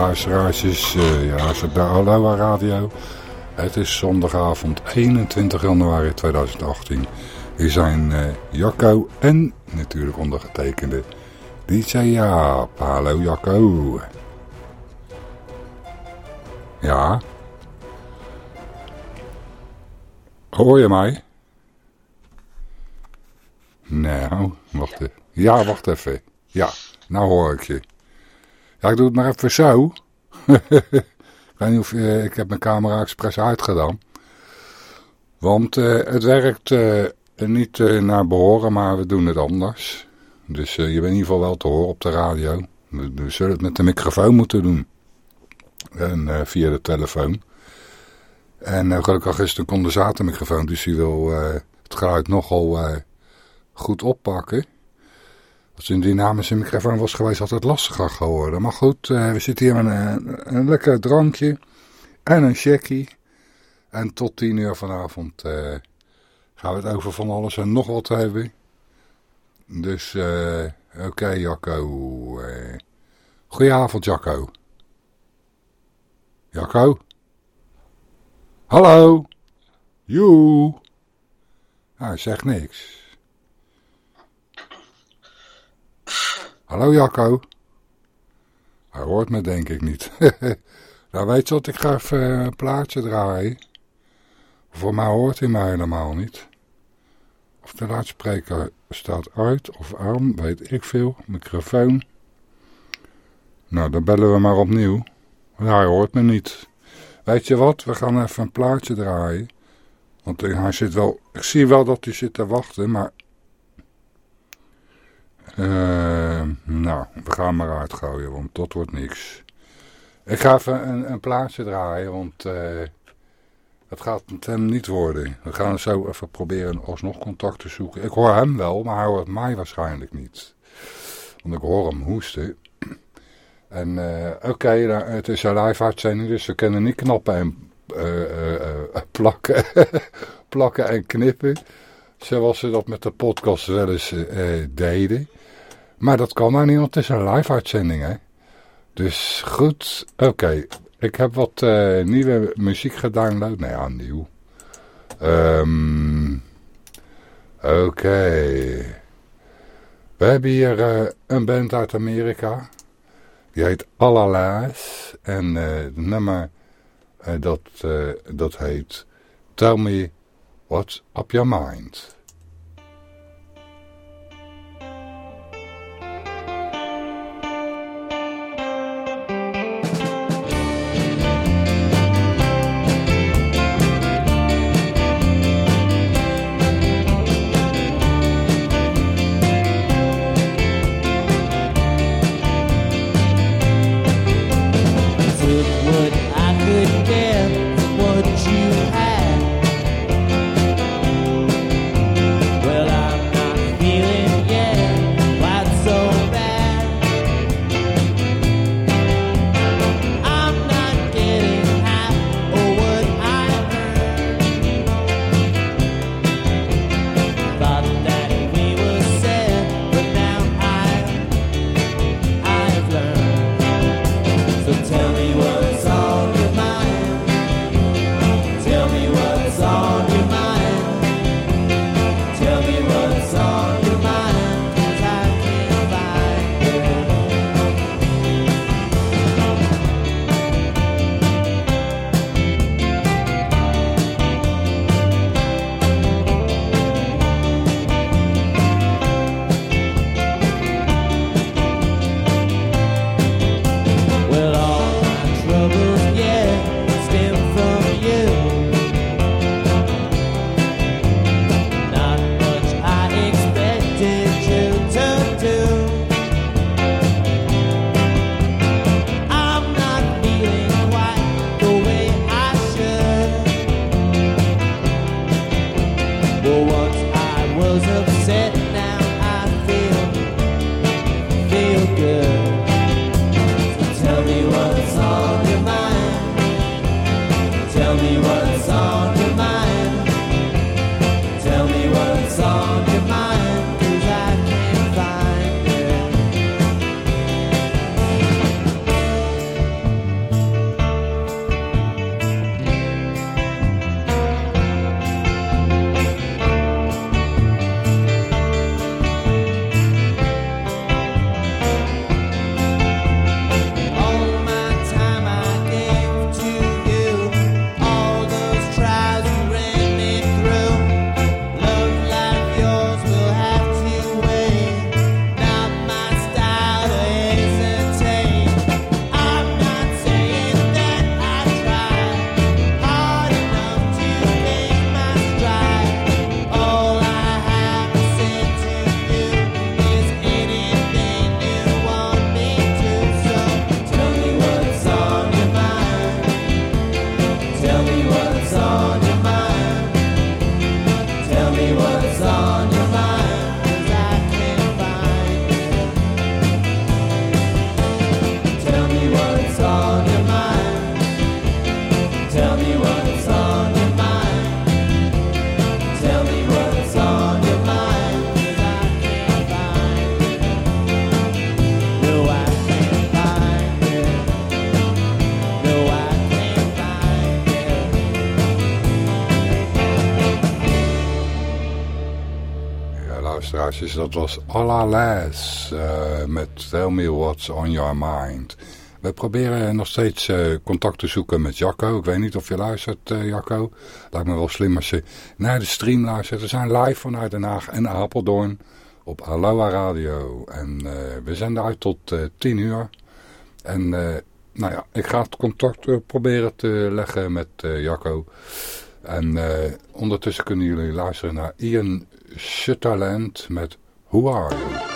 Goedenavond uh, luisteraars. Uh, ja, ze bij Aloha Radio. Het is zondagavond 21 januari 2018. Hier zijn uh, Jacco en natuurlijk ondergetekende DJ Jaap. Hallo Jacco. Ja. Hoor je mij? Nou, wacht even. Ja, wacht even. Ja, nou hoor ik je. Ja, ik doe het maar even zo. ik weet niet of uh, ik heb mijn camera expres uitgedaan. Want uh, het werkt uh, niet naar behoren, maar we doen het anders. Dus je bent in ieder geval wel te horen op de radio. We, we zullen het met de microfoon moeten doen. En via de telefoon. En gelukkig is het een condensatormicrofoon, dus die wil het geluid nogal goed oppakken. Als een dynamische microfoon was geweest, had het lastiger geworden. Maar goed, uh, we zitten hier met een, een, lekker drankje en een checkie. En tot tien uur vanavond uh, gaan we het over van alles en nog wat hebben. Dus, uh, oké okay, Jacco. goedenavond Jacco. Jacco? Hallo? Joe? Hij zegt niks. Hallo Jacco. Hij hoort me denk ik niet. nou weet je wat, ik ga even een plaatje draaien. Voor mij hoort hij mij helemaal niet. Of de luidspreker staat uit of aan, weet ik veel. Microfoon. Nou, dan bellen we maar opnieuw. hij hoort me niet. Weet je wat, we gaan even een plaatje draaien. Want hij zit wel, ik zie wel dat hij zit te wachten, maar uh, nou, we gaan maar uitgooien, want dat wordt niks. Ik ga even een, een plaatje draaien, want uh, het gaat met hem niet worden. We gaan zo even proberen alsnog contact te zoeken. Ik hoor hem wel, maar hij hoort mij waarschijnlijk niet. Want ik hoor hem hoesten. En uh, oké, het is een live uitzending, dus we kunnen niet knappen en plakken, plakken en knippen. Zoals ze dat met de podcast wel eens deden. Maar dat kan nou niet, want het is een live uitzending, hè. Dus goed, oké. Ik heb wat uh, nieuwe muziek gedownload. Nou ja, nieuw. Um, oké. We hebben hier uh, een band uit Amerika. Die heet Allalaas. En uh, het nummer dat, dat heet Tell Me What's Up Your Mind. Dus dat was Alla Les uh, met Tell Me What's On Your Mind. We proberen nog steeds uh, contact te zoeken met Jacco. Ik weet niet of je luistert, uh, Jacco. Lijkt me wel slim als je naar de stream luistert. We zijn live vanuit Den Haag en Apeldoorn op Aloha Radio. En we zijn eruit tot 10 uur. En nou ja, ik ga het contact proberen te leggen met Jacco. En ondertussen kunnen jullie luisteren naar Ian Sutherland met Who Are You?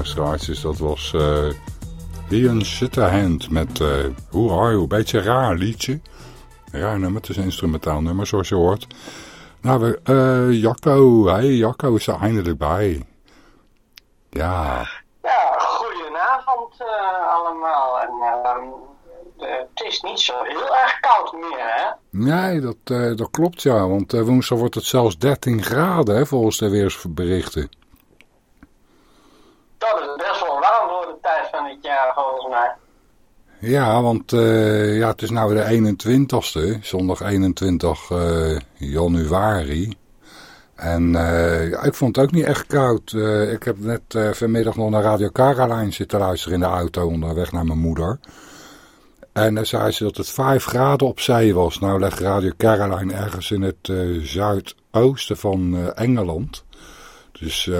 Luisteraars, dat was uh, Ian Sitterhand met uh, Hoe Are You? Beetje raar liedje. Ja, nummer, het is een instrumentaal nummer zoals je hoort. Nou, we, uh, Jacco, hey, Jacco is er eindelijk bij. Ja. Ja, goedenavond uh, allemaal. En uh, het is niet zo heel erg koud meer, hè? Nee, dat, dat klopt ja, want woensdag wordt het zelfs 13 graden, hè, volgens de weersberichten. Dat is best wel warm voor de het jaar, volgens mij. Ja, want uh, ja, het is nou de 21ste, zondag 21 uh, januari. En ja, ik vond het ook niet echt koud. ik heb net vanmiddag nog naar Radio Caroline zitten luisteren in de auto onderweg naar mijn moeder. En dan zei ze dat het 5 graden op zee was. Nou ligt Radio Caroline ergens in het zuidoosten van Engeland. Dus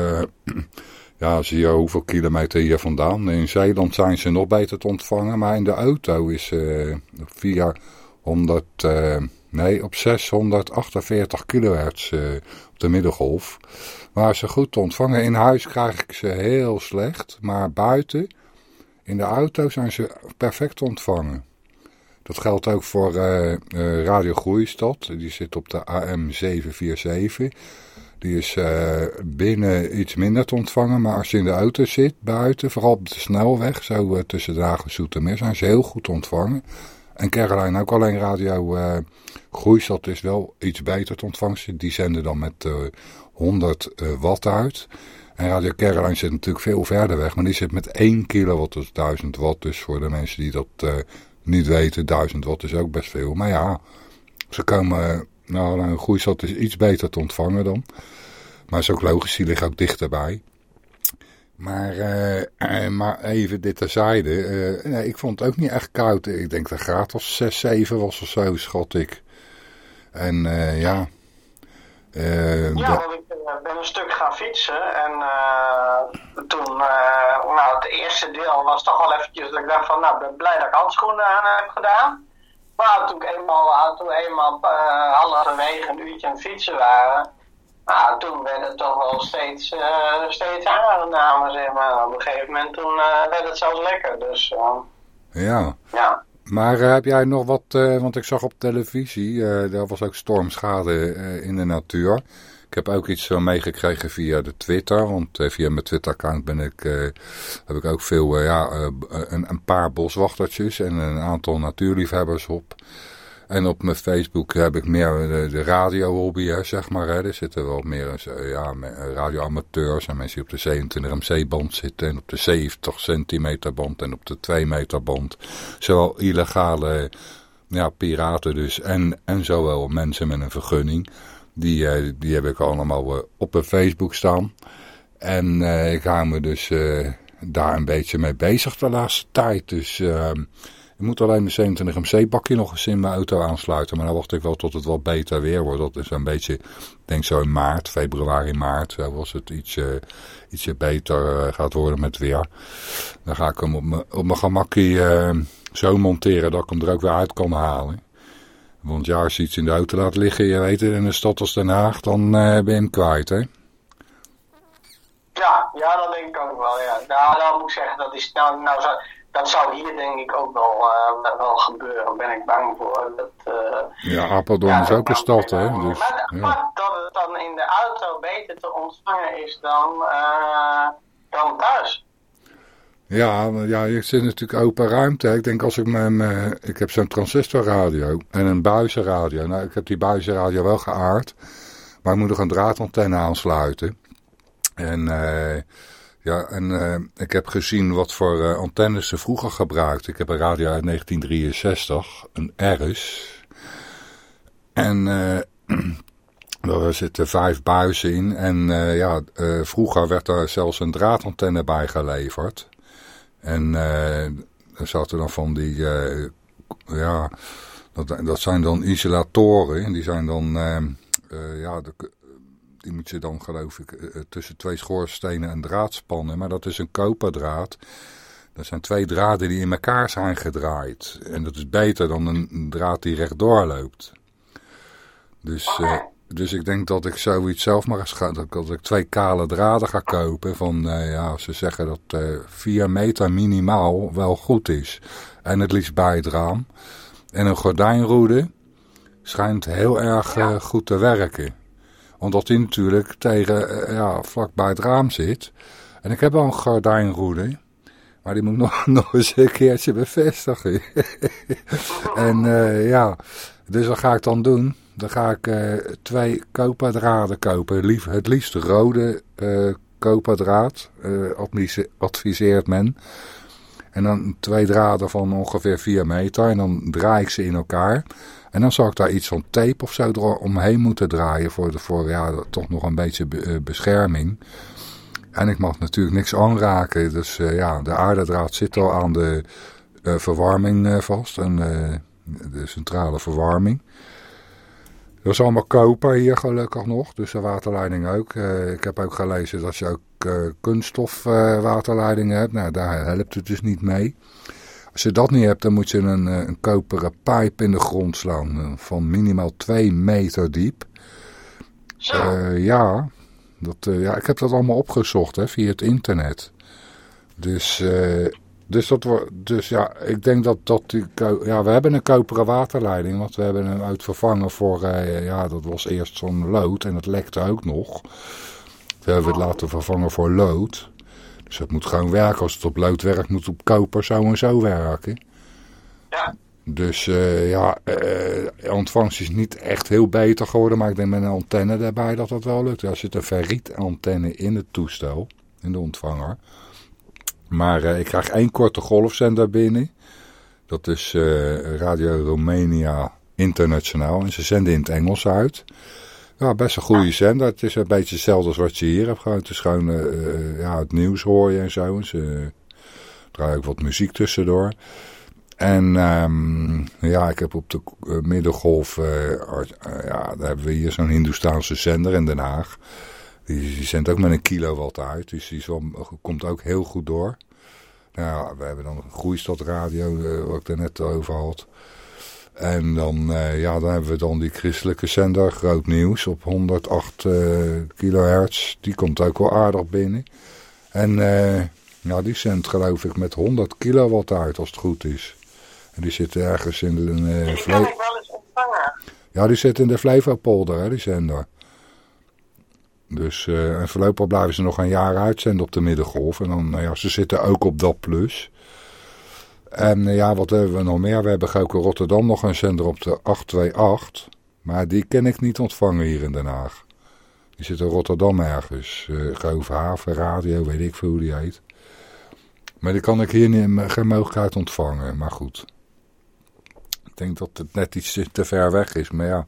Ja, zie je hoeveel kilometer hier vandaan. In Zeeland zijn ze nog beter te ontvangen, maar in de auto is uh, via 100, uh, nee, op 648 kilohertz uh, op de middengolf. Maar ze goed te ontvangen. In huis krijg ik ze heel slecht, maar buiten, in de auto zijn ze perfect te ontvangen. Dat geldt ook voor Radio Groeistad, die zit op de AM 747. Die is uh, binnen iets minder te ontvangen. Maar als je in de auto zit, buiten, vooral op de snelweg, zo uh, tussen Dragen en Zoetermeer, zijn ze heel goed ontvangen. En Caroline ook alleen radio uh, is wel iets beter te ontvangen. Die zenden dan met 100 watt uit. En Radio Caroline zit natuurlijk veel verder weg. Maar die zit met 1 kilowatt, dus 1000 watt. Dus voor de mensen die dat niet weten, 1000 watt is ook best veel. Maar ja, ze komen nou, een groeisat is iets beter te ontvangen dan. Maar is ook logisch, die liggen ook dichterbij. Maar, uh, maar even dit terzijde. Uh, nee, ik vond het ook niet echt koud. Ik denk dat graad of 6, 7 was of zo, schat ik. En uh, ja. ja, want ik ben een stuk gaan fietsen. En toen, nou het eerste deel was toch wel eventjes dat ik dacht van, nou ik ben blij dat ik handschoenen aan heb gedaan. Maar toen eenmaal, toen eenmaal uh, halverwege een uurtje aan het fietsen waren, nou, toen werd het toch wel steeds, uh, steeds aangenamer, zeg maar. Op een gegeven moment toen, uh, werd het zelfs lekker, dus... ja. ja. Maar heb jij nog wat, want ik zag op televisie, daar was ook stormschade in de natuur. Ik heb ook iets van meegekregen via de Twitter. Want eh, via mijn Twitter-account ben ik, uh, heb ik ook veel, ja, een, een, paar boswachtertjes en een aantal natuurliefhebbers op. En op mijn Facebook heb ik meer de, de radio-hobby, zeg maar. Hè. Er zitten wel meer ja, radioamateurs en mensen die op de 27 MC-band zitten. En op de 70 centimeter band en op de 2 meter band. Zowel illegale ja, piraten dus en, en zowel mensen met een vergunning. Die, uh, die heb ik allemaal uh, op Facebook staan. En uh, ik hou me dus daar een beetje mee bezig de laatste tijd. Dus ehm, ik moet alleen mijn 27 MC bakje nog eens in mijn auto aansluiten. Maar dan wacht ik wel tot het wat beter weer wordt. Dat is een beetje, ik denk zo in maart, februari, maart. Was het ietsje, ietsje beter gaat worden met weer. Dan ga ik hem op mijn, gemakkie zo monteren dat ik hem er ook weer uit kan halen. Want ja, als je iets in de auto laat liggen, je weet het, in een stad als Den Haag, dan uh, ben je hem kwijt, hè? Ja, ja, dat denk ik ook wel, ja. Nou, dan moet ik zeggen, dat, is, nou, nou, zou, dat zou hier denk ik ook wel, uh, wel gebeuren, daar ben ik bang voor. Dat, uh, ja, Apeldoorn ja, is ook een stad, hè? Dus, maar, ja. maar dat het dan in de auto beter te ontvangen is dan, dan thuis. Ja, ja, je zit natuurlijk open ruimte. Ik denk als ik mijn, ik heb zo'n transistorradio en een buizenradio. Nou, ik heb die buizenradio wel geaard, maar ik moet nog een draadantenne aansluiten. En uh, ja, en uh, ik heb gezien wat voor antennes ze vroeger gebruikten. Ik heb een radio uit 1963, een RS. En er zitten vijf buizen in. En ja, vroeger werd er zelfs een draadantenne bij geleverd. En uh, er zaten dan van die, uh, ja, dat, dat zijn dan isolatoren. En die zijn dan, uh, ja, de, die moet je dan geloof ik tussen twee schoorstenen een draad spannen. Maar dat is een koperdraad. Dat zijn twee draden die in elkaar zijn gedraaid. En dat is beter dan een draad die rechtdoor loopt. Dus, dus ik denk dat ik zoiets zelf maar eens ga, dat, ik twee kale draden ga kopen. Van, uh, ja, ze zeggen dat uh, 4 meter minimaal wel goed is. En het liefst bij het raam. En een gordijnroede schijnt heel erg ja. uh, goed te werken. Omdat die natuurlijk tegen, ja, vlak bij het raam zit. En ik heb al een gordijnroede. Maar die moet nog, nog eens een keertje bevestigen. en ja, dus wat ga ik dan doen? Dan ga ik uh, twee koperdraden kopen. Het liefst rode uh, koperdraad, adviseert men. En dan twee draden van ongeveer 4 meter. En dan draai ik ze in elkaar. En dan zal ik daar iets van tape of zo omheen moeten draaien. Voor, de, voor ja, toch nog een beetje be, bescherming. En ik mag natuurlijk niks aanraken. Dus ja, de aardedraad zit al aan de verwarming vast. En de centrale verwarming. Dat is allemaal koper hier gelukkig nog. Dus de waterleiding ook. ik heb ook gelezen dat je ook kunststof waterleidingen hebt. Nou, daar helpt het dus niet mee. Als je dat niet hebt, dan moet je een, een koperen pijp in de grond slaan. Van minimaal 2 meter diep. ja, dat, uh, ja, ik heb dat allemaal opgezocht hè, via het internet. Dus, uh, dus, dat, dus ja, ik denk dat, dat die, ja, we hebben een koperen waterleiding. Want we hebben hem uitvervangen voor, uh, ja, dat was eerst zo'n lood en het lekte ook nog. We hebben het laten vervangen voor lood. Dus het moet gewoon werken. Als het op lood werkt, moet het op koper zo en zo werken. Ja. Dus uh, ja, uh, ontvangst is niet echt heel beter geworden. Maar ik denk met een antenne daarbij dat dat wel lukt. Er zit een ferrietantenne in het toestel, in de ontvanger. Maar uh, ik krijg één korte golfzender binnen. Dat is Radio Romania Internationaal. En ze zenden in het Engels uit. Ja, best een goede zender. Het is een beetje hetzelfde als wat je hier hebt. Gewoon, het is gewoon ja, het nieuws hoor je en zo. En ze draaien ook wat muziek tussendoor. En um, ja, ik heb op de middengolf, uh, ja, daar hebben we hier zo'n Hindoestaanse zender in Den Haag. Die, zendt ook met een kilowatt uit, dus die komt ook heel goed door. Nou we hebben dan een Groeistad Radio, wat ik er net over had. En dan, ja, dan hebben we dan die christelijke zender, Groot Nieuws, op 108 kilohertz. Die komt ook wel aardig binnen. En ja, die zendt geloof ik met 100 kilowatt uit als het goed is. En die zit ergens in een... Uh, die kan ik wel eens ontvangen. Ja, die zit in de Flevopolder, hè, die zender. Dus uh, voorlopig blijven ze nog een jaar uitzenden op de middengolf. En dan, nou ja, ze zitten ook op dat plus. En uh, ja, wat hebben we nog meer? We hebben ook Rotterdam nog een zender op de 828. Maar die ken ik niet ontvangen hier in Den Haag. Die zit in Rotterdam ergens. Uh, Haven Radio, weet ik veel hoe die heet. Maar die kan ik hier niet, geen mogelijkheid ontvangen. Maar goed denk dat het net iets te ver weg is. Maar ja,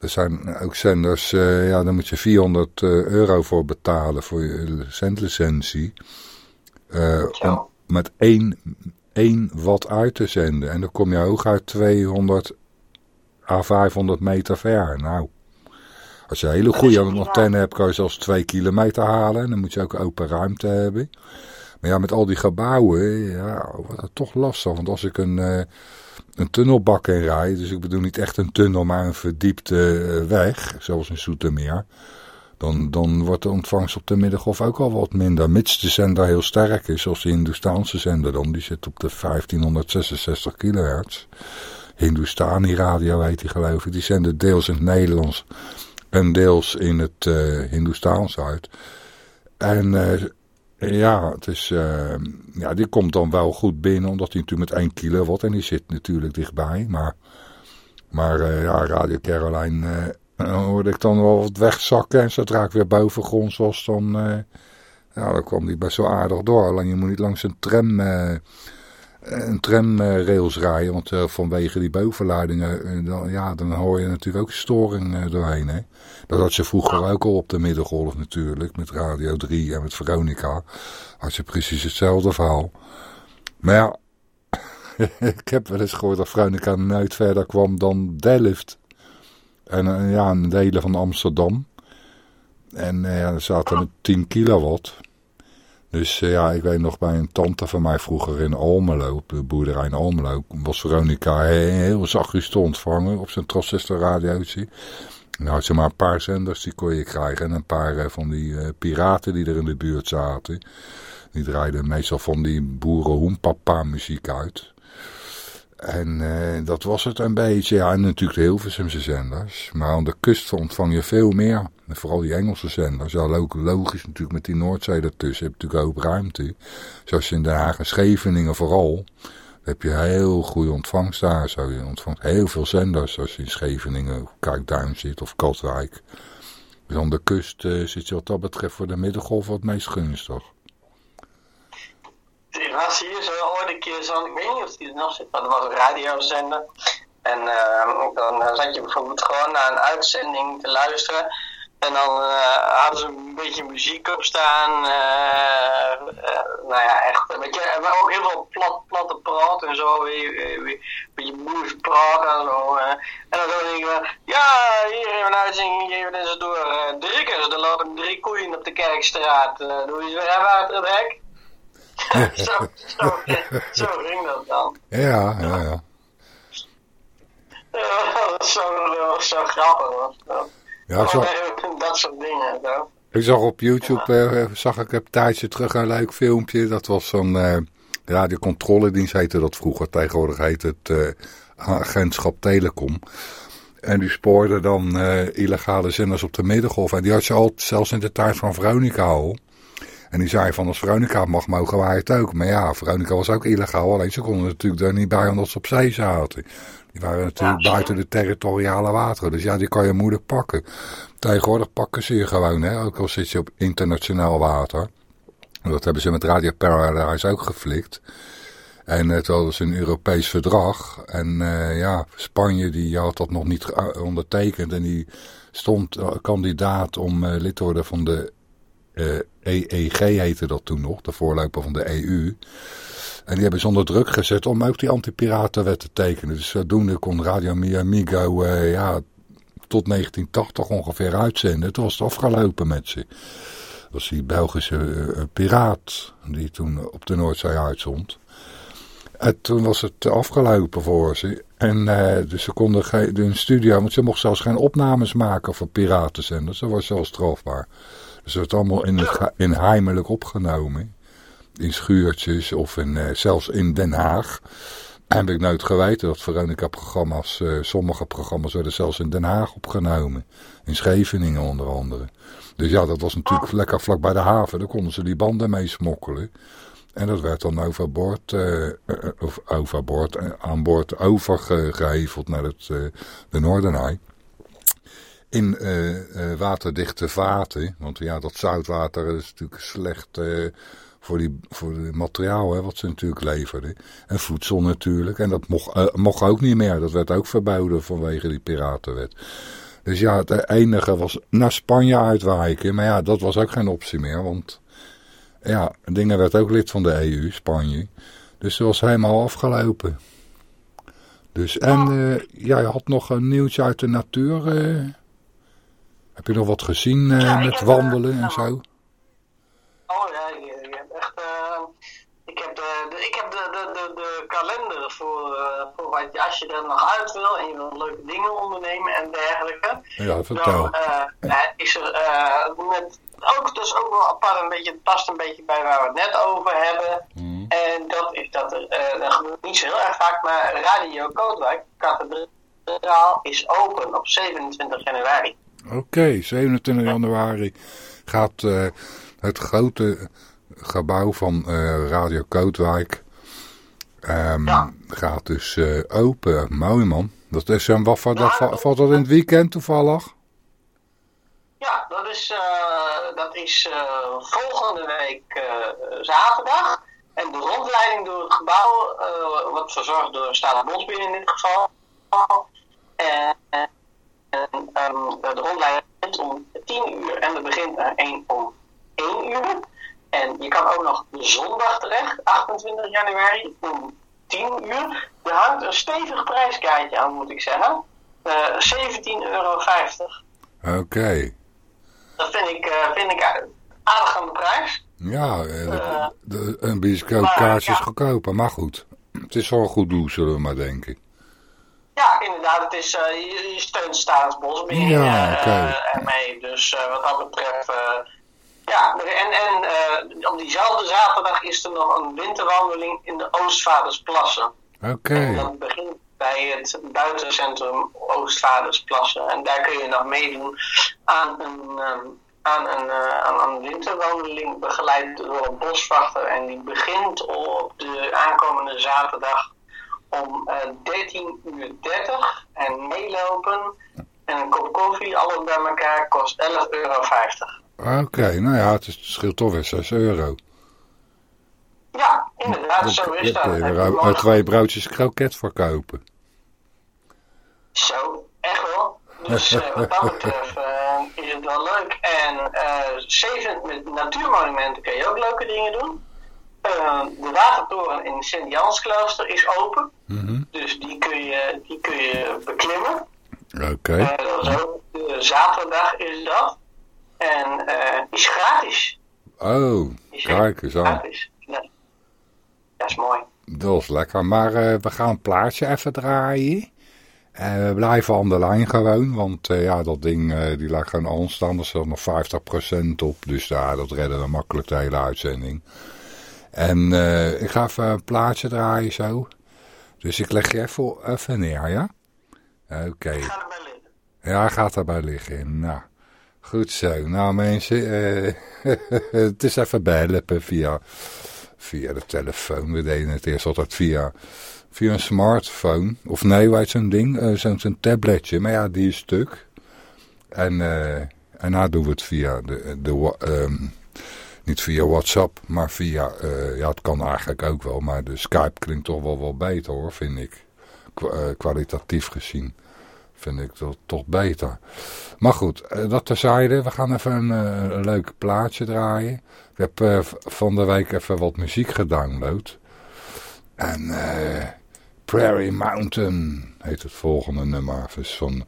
er zijn ook zenders, uh, ja, daar moet je 400 uh, eh, euro voor betalen voor je zendlicentie. Uh, om met 1, 1 watt uit te zenden. En dan kom je hooguit 200 à 500 meter ver. Nou, als je een hele goede antenne hebt, kan je zelfs 2 kilometer halen. En dan moet je ook open ruimte hebben. Maar ja, met al die gebouwen, ja, wordt het toch lastig. Want als ik een een tunnelbak in rijden. Dus ik bedoel niet echt een tunnel, maar een verdiepte eh, weg. Zoals in Soetermeer. Dan, dan wordt de ontvangst op de middengolf ook al wat minder. Mits de zender heel sterk is, zoals de Hindoestaanse zender dan. Die zit op de 1566 kilohertz. Hindustani radio heet die geloof ik. Die zenden deels in het Nederlands en deels in het uh, Hindoestaans uit. En uh, ja, het is, uh, ja, die komt dan wel goed binnen, omdat hij natuurlijk met 1 kilowatt en die zit natuurlijk dichtbij. Maar, maar uh, ja, Radio Caroline uh, hoorde ik dan wel wat wegzakken en zodra ik weer bovengronds was, dan, ja, dan kwam die best wel aardig door. Alleen je moet niet langs een tram een tramrails rijden. Want uh, vanwege die bovenleidingen, uh, dan, ja, dan hoor je natuurlijk ook storing uh, doorheen. Hè? Dat had je vroeger ook al op de middengolf natuurlijk. Met Radio 3 en met Veronica. Had je precies hetzelfde verhaal. Maar ja, ik heb wel eens gehoord dat Veronica nooit verder kwam dan Delft. En ja, een delen van Amsterdam. En ja, er zaten met 10 kilowatt. Dus uh, ja, ik weet nog bij een tante van mij vroeger in Almelo, op de boerderij in Almelo, was Veronica heel zachtjes te ontvangen op zijn transistorradiootje. Nou, ze maar een paar zenders die kon je krijgen. En een paar van die piraten die er in de buurt zaten. Die draaiden meestal van die boerenhoenpapa muziek uit. En uh, dat was het een beetje. Ja, en natuurlijk de Hilversumse zenders. Maar aan de kust ontvang je veel meer. Vooral die Engelse zenders. Ja, logisch natuurlijk met die Noordzee ertussen. Heb je natuurlijk ook ruimte. Zoals in Den Haag en Scheveningen vooral. heb je heel goede ontvangst daar. Zo. Je ontvangt heel veel zenders. Als je in Scheveningen, Kijkduin zit of Katwijk. Dus aan de kust uh, zit je wat dat betreft voor de middengolf wat meest gunstig was hier zo een zo'n, ik weet niet of die er nog zit, maar dat was een radiozender. En uh, dan uh, zat je bijvoorbeeld gewoon naar een uitzending te luisteren. En dan hadden ze een beetje muziek op staan. nou ja, echt. Weet je, maar ook heel veel plat, platte praat en zo. Een beetje moeilijk praten en zo. en dan denk ik, ja, hier even een uitzending geven eens door. Uh, Drikkers, er lopen drie koeien op de Kerkstraat. doe je weer even uit het hek. zo, zo, zo ging dat dan. Ja, ja, ja. dat was zo, zo grappig. Was Ja, zo... Dat soort dingen. Zo. Ik zag op YouTube, eh, zag ik een tijdje terug een leuk filmpje. Dat was zo'n uh, radiocontroledienst, heette dat vroeger. Tegenwoordig heet het uh, agentschap Telecom. En die spoorde dan uh, illegale zenders op de middengolf. En die had je al zelfs in de tijd van Veronica al. En die zei van als Veronica mag mogen wij het ook. Maar ja, Veronica was ook illegaal. Alleen ze konden natuurlijk daar niet bij omdat ze op zee zaten. Die waren natuurlijk buiten de territoriale wateren. Dus ja, die kan je moeilijk pakken. Tegenwoordig pakken ze je gewoon, hè, ook al zit je op internationaal water. Dat hebben ze met Radio Paradise ook geflikt. En het was een Europees verdrag. En uh, ja, Spanje die had dat nog niet ondertekend. En die stond kandidaat om uh, lid te worden van de EEG eh, e heette dat toen nog, de voorloper van de EU. En die hebben ze onder druk gezet om ook die anti-piratenwet te tekenen. Dus zodoende kon Radio Miamigo uh, ja, tot 1980 ongeveer uitzenden. Toen was het afgelopen met ze. Dat was die Belgische uh, piraat die toen op de Noordzee uitzond. En toen was het afgelopen voor ze. En dus ze konden geen, hun studio, want ze mochten zelfs geen opnames maken voor piratenzenders. Dat was zelfs strafbaar. Het werd allemaal in, het, in heimelijk opgenomen. In schuurtjes of in, uh, zelfs in Den Haag. Heb ik nooit geweten dat Veronica-programma's, uh, sommige programma's werden zelfs in Den Haag opgenomen. In Scheveningen onder andere. Dus ja, dat was natuurlijk lekker vlak bij de haven. Daar konden ze die banden mee smokkelen. En dat werd dan overboord, uh, of overboord, aan boord overgeheveld naar het, de Noordenij in uh, waterdichte vaten. Want ja, dat zoutwater is natuurlijk slecht uh, voor, die, voor het materiaal hè, wat ze natuurlijk leverden. En voedsel natuurlijk. En dat mocht, mocht ook niet meer. Dat werd ook verboden vanwege die piratenwet. Dus ja, het enige was naar Spanje uitwijken. Maar ja, dat was ook geen optie meer. Want ja, dingen werd ook lid van de EU, Spanje. Dus dat was helemaal afgelopen. Dus, en uh, ja, je had nog een nieuwtje uit de natuur... Heb je nog wat gezien uh, met wandelen en zo? Oh ja, ik, heb echt... Uh, ik heb, de, de, ik heb de, de, de, de kalender voor, uh, voor wat, als je er nog uit wil en je wil leuke dingen ondernemen en dergelijke. Ja, vertel. Dan is er met, ook, dus ook wel apart een beetje, het past een beetje bij waar we het net over hebben. Mm. En dat is dat er, dat gebeurt niet zo heel erg vaak, maar Radio Kootwijk, kathedraal, is open op 27 januari. Oké, 27 januari gaat uh, het grote gebouw van uh, Radio Kootwijk um, ja. gaat dus uh, open. Mooi man. Dat is een wat, valt dat in het weekend toevallig? Ja, dat is, dat is volgende week zaterdag. En de rondleiding door het gebouw wordt verzorgd door Staatsbosbeheer in dit geval. En en um, de rondleiding begint om 10 uur en er begint er één om 1 uur. En je kan ook nog zondag terecht, 28 januari, om 10 uur. Er hangt een stevig prijskaartje aan, moet ik zeggen. Uh, eh, 17,50 euro. Oké. Dat vind ik, uh, vind ik aardig aan de prijs. Ja, uh, de, een bioscoopkaartje is goedkoper, maar goed. Het is wel goed doel, zullen we maar denken. Ja, inderdaad. Het is, uh, je, je, steunt Staatsbosbeheer ja, okay. ermee. Dus wat dat betreft... ja, en, en op diezelfde zaterdag is er nog een winterwandeling in de Oostvaardersplassen. Oké. Dat begint bij het buitencentrum Oostvaardersplassen. En daar kun je nog meedoen aan een, um, aan een, aan een winterwandeling begeleid door een boswachter. En die begint op de aankomende zaterdag om uh, 13 uur 30 en meelopen en een kop koffie, alles bij elkaar, kost 11,50 euro. Oké, nou ja, het, is, het scheelt toch weer 6 euro. Ja, inderdaad, zo is dat. Daar kun je twee broodjes kroket verkopen. Zo, echt wel. Dus uh, wat dat betreft uh, is het wel leuk. En uh, zeven, met natuurmonumenten kun je ook leuke dingen doen. De watertoren in Sint-Jansklooster is open. Mm -hmm. Dus die kun je, die kun je beklimmen. Oké. Okay. zaterdag is dat. En die is gratis. Oh, kijk eens aan. Gratis. Dat is mooi. Dat is lekker. Maar we gaan een plaatje even draaien. En we blijven aan de lijn gewoon, want uh, ja, dat ding uh, die lag gewoon aanstaan. Er staat nog 50% op, dus ja, dat redden we makkelijk de hele uitzending. En uh, ik ga even een plaatje draaien zo. Dus ik leg je even, even neer, ja? Oké. Okay. Gaat erbij liggen? Ja, gaat erbij liggen. Nou, goed zo. Nou mensen, het is even bellen via, via de telefoon. We deden het eerst altijd via via een smartphone. Of nee, wij zo'n ding, uh, zo'n tabletje. Maar ja, die is stuk. En, en nou doen we het via de, de um, niet via WhatsApp, maar via, uh, ja het kan eigenlijk ook wel, maar de Skype klinkt toch wel wel beter hoor, vind ik. Qu kwalitatief gezien vind ik dat toch beter. Maar goed, dat terzijde, we gaan even een, een leuk plaatje draaien. Ik heb van de week even wat muziek gedownload. En Prairie Mountain heet het volgende nummer. van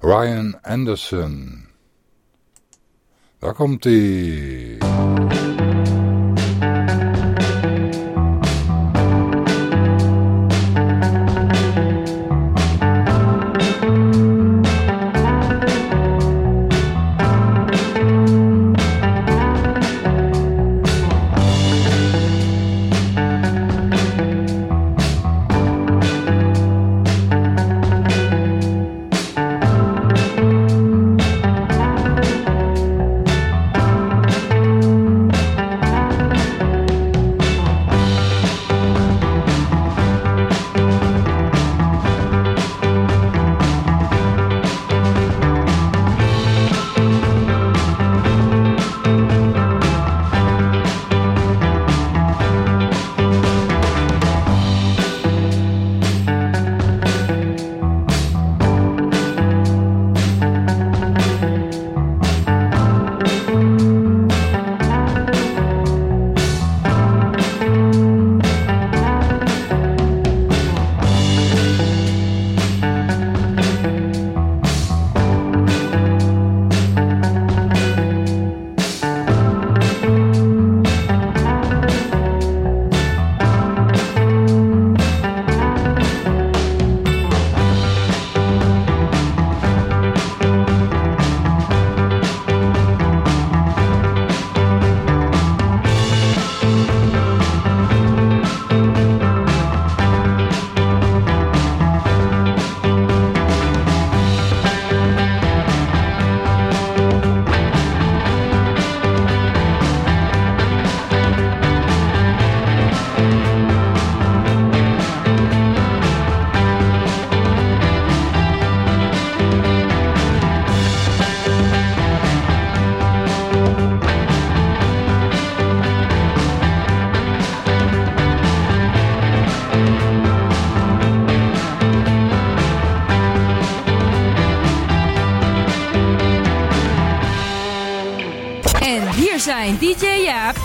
Ryan Anderson. Daar komt hij.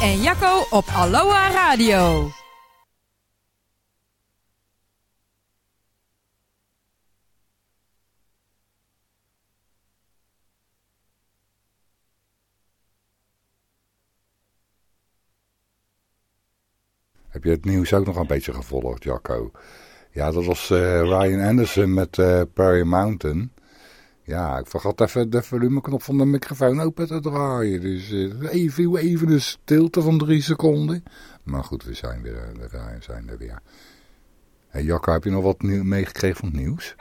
En Jacco op Aloha Radio. Heb je het nieuws ook nog een beetje gevolgd, Jacco? Ja, dat was Ryan Anderson met Perry Mountain. Ja, ik vergat even de volumeknop van de microfoon open te draaien. Dus even, even een stilte van drie seconden. Maar goed, we zijn, weer, we zijn er weer. Hey, Jacco, heb je nog wat meegekregen van het nieuws?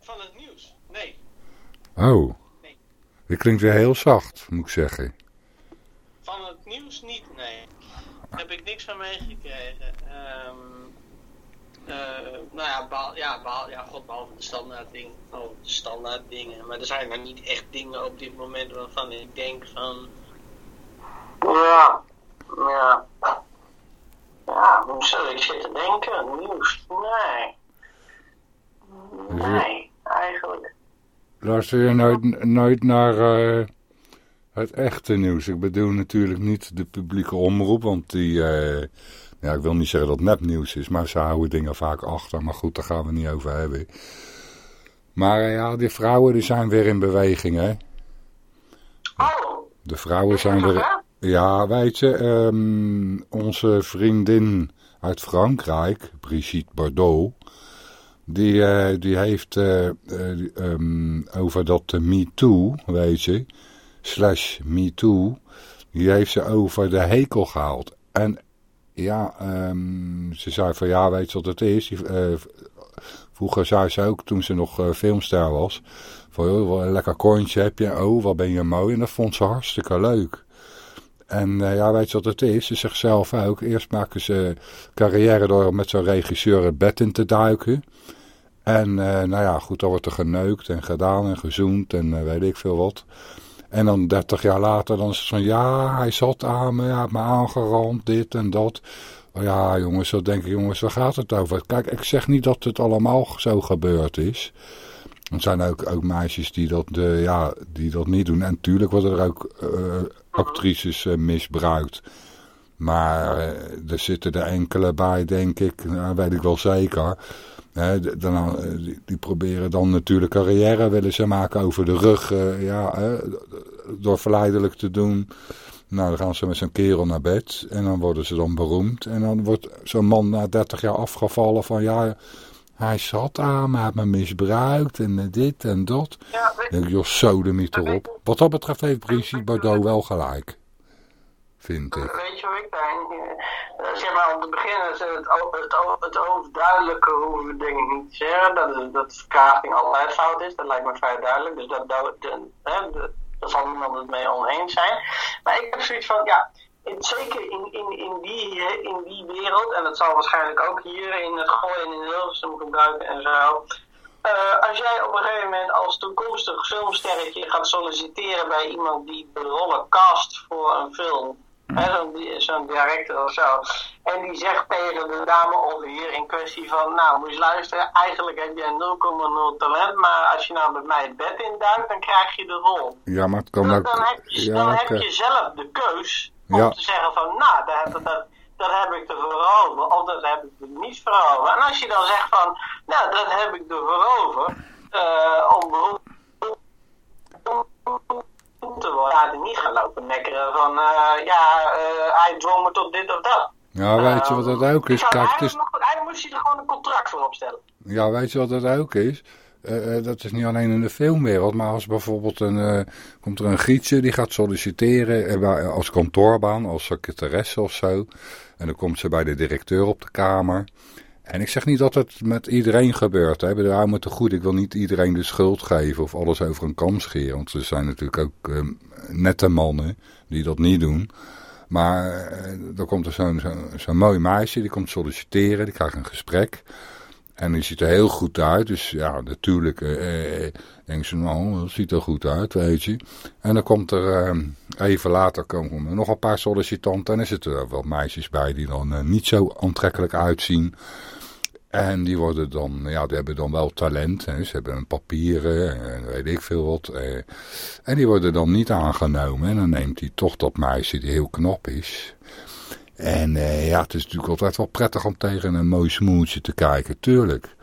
Van het nieuws? Nee. Oh. Nee. Dit klinkt weer heel zacht, moet ik zeggen. Van het nieuws niet, nee. Daar heb ik niks van meegekregen. Um, nou ja, behalve, ja, behalve, ja, god, behalve de standaard dingen. Oh, de standaard dingen. Maar er zijn er niet echt dingen op dit moment waarvan ik denk van... Ja, ja. Ja, hoe zou ik zitten denken? Nieuws? Nee. Nee, eigenlijk. Luister je nooit, nooit naar uh, het echte nieuws? Ik bedoel natuurlijk niet de publieke omroep, want die... Uh, ja, ik wil niet zeggen dat het nepnieuws is, maar ze houden dingen vaak achter. Maar goed, daar gaan we niet over hebben. Maar uh, ja, die vrouwen die zijn weer in beweging, hè? Oh. De vrouwen zijn weer... Ja, weet je, um, onze vriendin uit Frankrijk, Brigitte Bardot, die, uh, die heeft uh, uh, um, over dat MeToo, weet je, slash MeToo, die heeft ze over de hekel gehaald. En ja, um, ze zei van ja, weet je wat het is? vroeger zei ze ook, toen ze nog filmster was, van joh, een lekker kontje heb je, oh, wat ben je mooi. En dat vond ze hartstikke leuk. En uh, ja, weet je wat het is? Ze zegt zelf ook. Eerst maken ze carrière door met zo'n regisseur het bed in te duiken. En nou ja, goed, dan wordt er geneukt en gedaan en gezoend en weet ik veel wat. En dan 30 jaar later, dan is het van ja, hij zat aan me, hij had me aangerand, dit en dat. Oh ja, jongens, zo denk ik, jongens, waar gaat het over? Kijk, ik zeg niet dat het allemaal zo gebeurd is. Er zijn ook, ook meisjes die dat, uh, ja, die dat niet doen. En natuurlijk worden er ook uh, actrices uh, misbruikt. Maar er zitten er enkele bij, denk ik. Nou, weet ik wel zeker. Dan, die, die, proberen dan natuurlijk carrière willen ze maken over de rug. ja, door verleidelijk te doen. Nou, dan gaan ze met zo'n kerel naar bed. En dan worden ze dan beroemd. En dan wordt zo'n man na 30 jaar afgevallen van... ja hij zat aan me, hij heeft me misbruikt en dit en dat. Ja, weet, denk ik, joh, sodemiet erop. Wat dat betreft heeft Brigitte Bardot wel gelijk. Ik. Weet je wat ik denk? Zeg maar, om te beginnen, het, het, het overduidelijke hoeven we dingen niet te zeggen. Dat, dat verkrachting altijd fout is, dat lijkt me vrij duidelijk. Dus dat, dat, dat, dat zal niemand het mee oneens zijn. Maar ik heb zoiets van, ja, zeker in, in, in, die, in die wereld, en dat zal waarschijnlijk ook hier in het gooien en in Hilversum gebruiken en zo. Uh, als jij op een gegeven moment als toekomstig filmsterretje gaat solliciteren bij iemand die de rollen cast voor een film, zo'n zo director of zo, en die zegt tegen de dame of hier in kwestie van, nou moet je luisteren, eigenlijk heb jij 0,0 talent, maar als je nou met mij het bed induikt, dan krijg je de rol. Ja, maar het kan dan, ook... Dan heb je, ja, dan heb je zelf de keus om te zeggen van, nou, dat, dat, dat heb ik ervoor over, of dat heb ik er niet voor over. En als je dan zegt van, nou, dat heb ik ervoor over, uh, om te worden, ja, niet gaan lopen nekkeren van, uh, ja, uh, hij dwong me tot dit of dat. Ja, weet je wat dat ook is? Kijk, het is... Hij moest je er gewoon een contract voor opstellen. Ja, weet je wat dat ook is? Uh, dat is niet alleen in de filmwereld, maar als bijvoorbeeld een, uh, komt er een gietje die gaat solliciteren als kantoorbaan, als secretaresse of zo. En dan komt ze bij de directeur op de kamer. En ik zeg niet dat het met iedereen gebeurt. Hè. Daar moet het goed. Ik wil niet iedereen de schuld geven of alles over een kam scheren. Want er zijn natuurlijk ook nette mannen die dat niet doen. Maar dan komt er zo'n zo, mooi meisje, die komt solliciteren, die krijgt een gesprek. En die ziet er heel goed uit. Dus ja, natuurlijk eh, eh, denk ze, nou, dat ziet er goed uit, weet je. En dan komt er, eh, even later komen er nog een paar sollicitanten. En er zitten er wel meisjes bij die dan eh, niet zo aantrekkelijk uitzien. En die worden dan, ja, die hebben dan wel talent. Hè. Ze hebben een papieren en weet ik veel wat. Eh. En die worden dan niet aangenomen. En dan neemt hij toch dat meisje die heel knap is. En uh, ja, het is natuurlijk altijd wel prettig om tegen een mooi smoeltje te kijken, tuurlijk.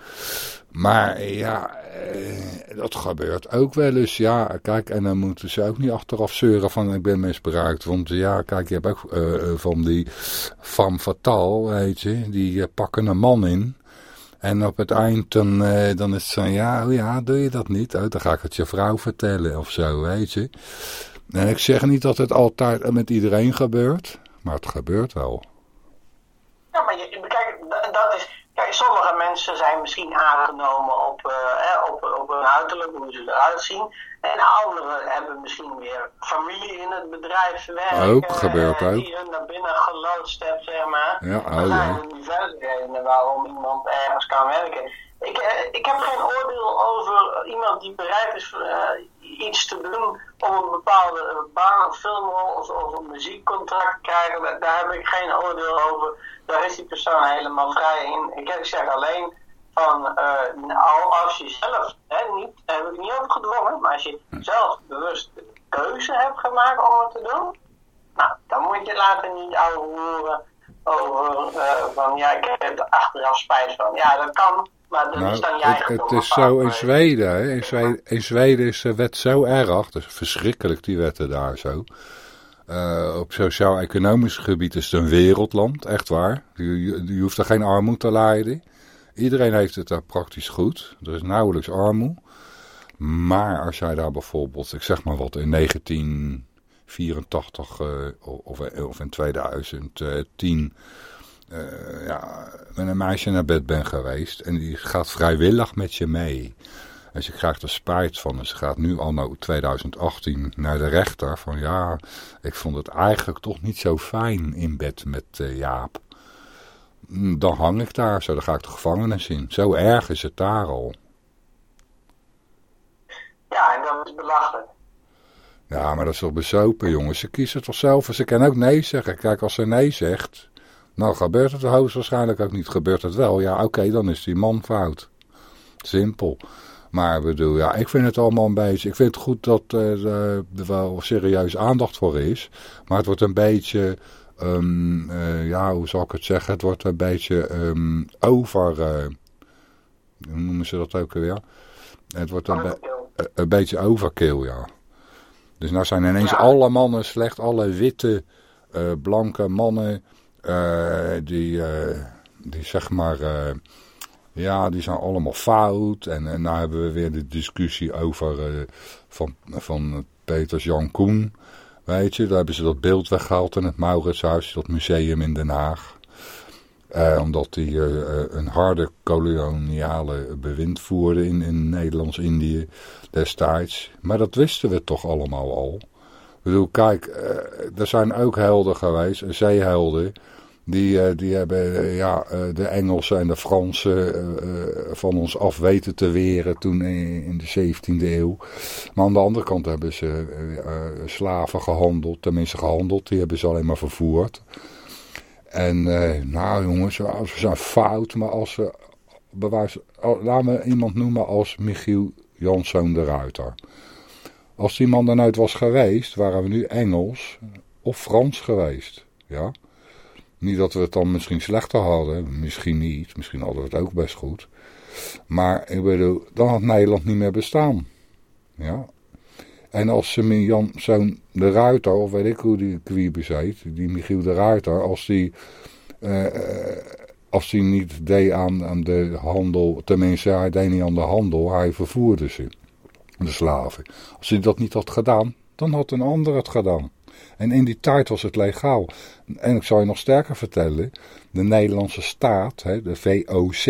Maar ja, uh, dat gebeurt ook wel eens. Ja, kijk, en dan moeten ze ook niet achteraf zeuren van ik ben misbruikt. Want ja, kijk, je hebt ook uh, van die femme fatale, weet je, die pakken een man in. En op het eind dan, dan is het zo, ja, oh ja, doe je dat niet? Oh, dan ga ik het je vrouw vertellen of zo, weet je. En ik zeg niet dat het altijd met iedereen gebeurt, maar het gebeurt wel. Ja, maar je, kijk, dat is, kijk, sommige mensen zijn misschien aangenomen op, uh, op, op hun uiterlijk, hoe ze eruit zien. En anderen hebben misschien weer familie in het bedrijf werken. Ook, gebeurt ook. Die hun naar binnen geloodst hebt, zeg maar. Ja, oh, er zijn ja. diverse redenen waarom iemand ergens kan werken. Ik, eh, ik heb geen oordeel over iemand die bereid is uh, iets te doen om een bepaalde baan of filmrol of, of een muziekcontract te krijgen. Daar, heb ik geen oordeel over. Daar is die persoon helemaal vrij in. Ik zeg alleen van uh, als je zelf, hè, niet, daar heb ik niet over gedwongen, maar als je zelf bewust de keuze hebt gemaakt om het te doen, nou, dan moet je later niet overhoren over uh, van ja, ik heb er achteraf spijt van. Ja, dat kan, maar dat nou, is dan Het, het is zo in Zweden, hè. In, Zweden, in Zweden is de wet zo erg, dat is verschrikkelijk die wetten daar zo. Uh, op sociaal-economisch gebied is het een wereldland, echt waar. Je, je, je hoeft er geen armoede te lijden. Iedereen heeft het daar praktisch goed. Er is nauwelijks armoede. Maar als jij daar bijvoorbeeld, ik zeg maar wat, in 1984 uh, of, of, in 2010 uh, ja, met een meisje naar bed bent geweest en die gaat vrijwillig met je mee. En ze krijgt er spijt van. En ze gaat nu anno 2018 naar de rechter van ja, ik vond het eigenlijk toch niet zo fijn in bed met uh, Jaap. Dan hang ik daar, zo dan ga ik de gevangenis in. Zo erg is het daar al. Ja, en dat is belachelijk. Ja, maar dat is toch bezopen, jongens. Ze kiezen toch zelf. Ze kan ook nee zeggen. Kijk, als ze nee zegt, nou gebeurt het hoogstwaarschijnlijk ook niet. Gebeurt het wel, ja oké, dan is die man fout. Simpel. Maar bedoel, ja, ik vind het allemaal een beetje... Ik vind het goed dat uh, er wel serieus aandacht voor is. Maar het wordt een beetje... Um, uh, ja, hoe zal ik het zeggen? Het wordt een beetje um, over... Uh, hoe noemen ze dat ook weer? Het wordt een, be een beetje overkill, ja. Dus nou zijn ineens ja. alle mannen slecht. Alle witte, blanke mannen... die, die zeg maar ja, die zijn allemaal fout. En, en nou hebben we weer de discussie over van, van Peters Jan Koen. Weet je, daar hebben ze dat beeld weggehaald in het Mauritshuis, dat museum in Den Haag. Omdat uh, een harde koloniale bewind voerde in, in Nederlands-Indië destijds. Maar dat wisten we toch allemaal al. Ik bedoel, kijk, er zijn ook helden geweest, zeehelden die, uh, die hebben uh, ja, uh, de Engelsen en de Fransen van ons af weten te weren toen in, de 17e eeuw. Maar aan de andere kant hebben ze slaven gehandeld, tenminste gehandeld, die hebben ze alleen maar vervoerd. En nou jongens, ze zijn fout, maar als ze, bewijs, me iemand noemen als Michiel Janszoon de Ruiter. Als die man dan uit was geweest, waren we nu Engels of Frans geweest, ja. Niet dat we het dan misschien slechter hadden. Misschien niet. Misschien hadden we het ook best goed. Maar ik bedoel, dan had Nederland niet meer bestaan. Ja. En als ze Jan, zo'n de Ruiter, of weet ik hoe die Kwiebes heet, die Michiel de Ruiter, als die, uh, als die niet deed aan, aan de handel, tenminste hij deed niet aan de handel, hij vervoerde ze, de slaven. Als hij dat niet had gedaan, dan had een ander het gedaan. En in die tijd was het legaal. En ik zal je nog sterker vertellen. De Nederlandse staat, de VOC,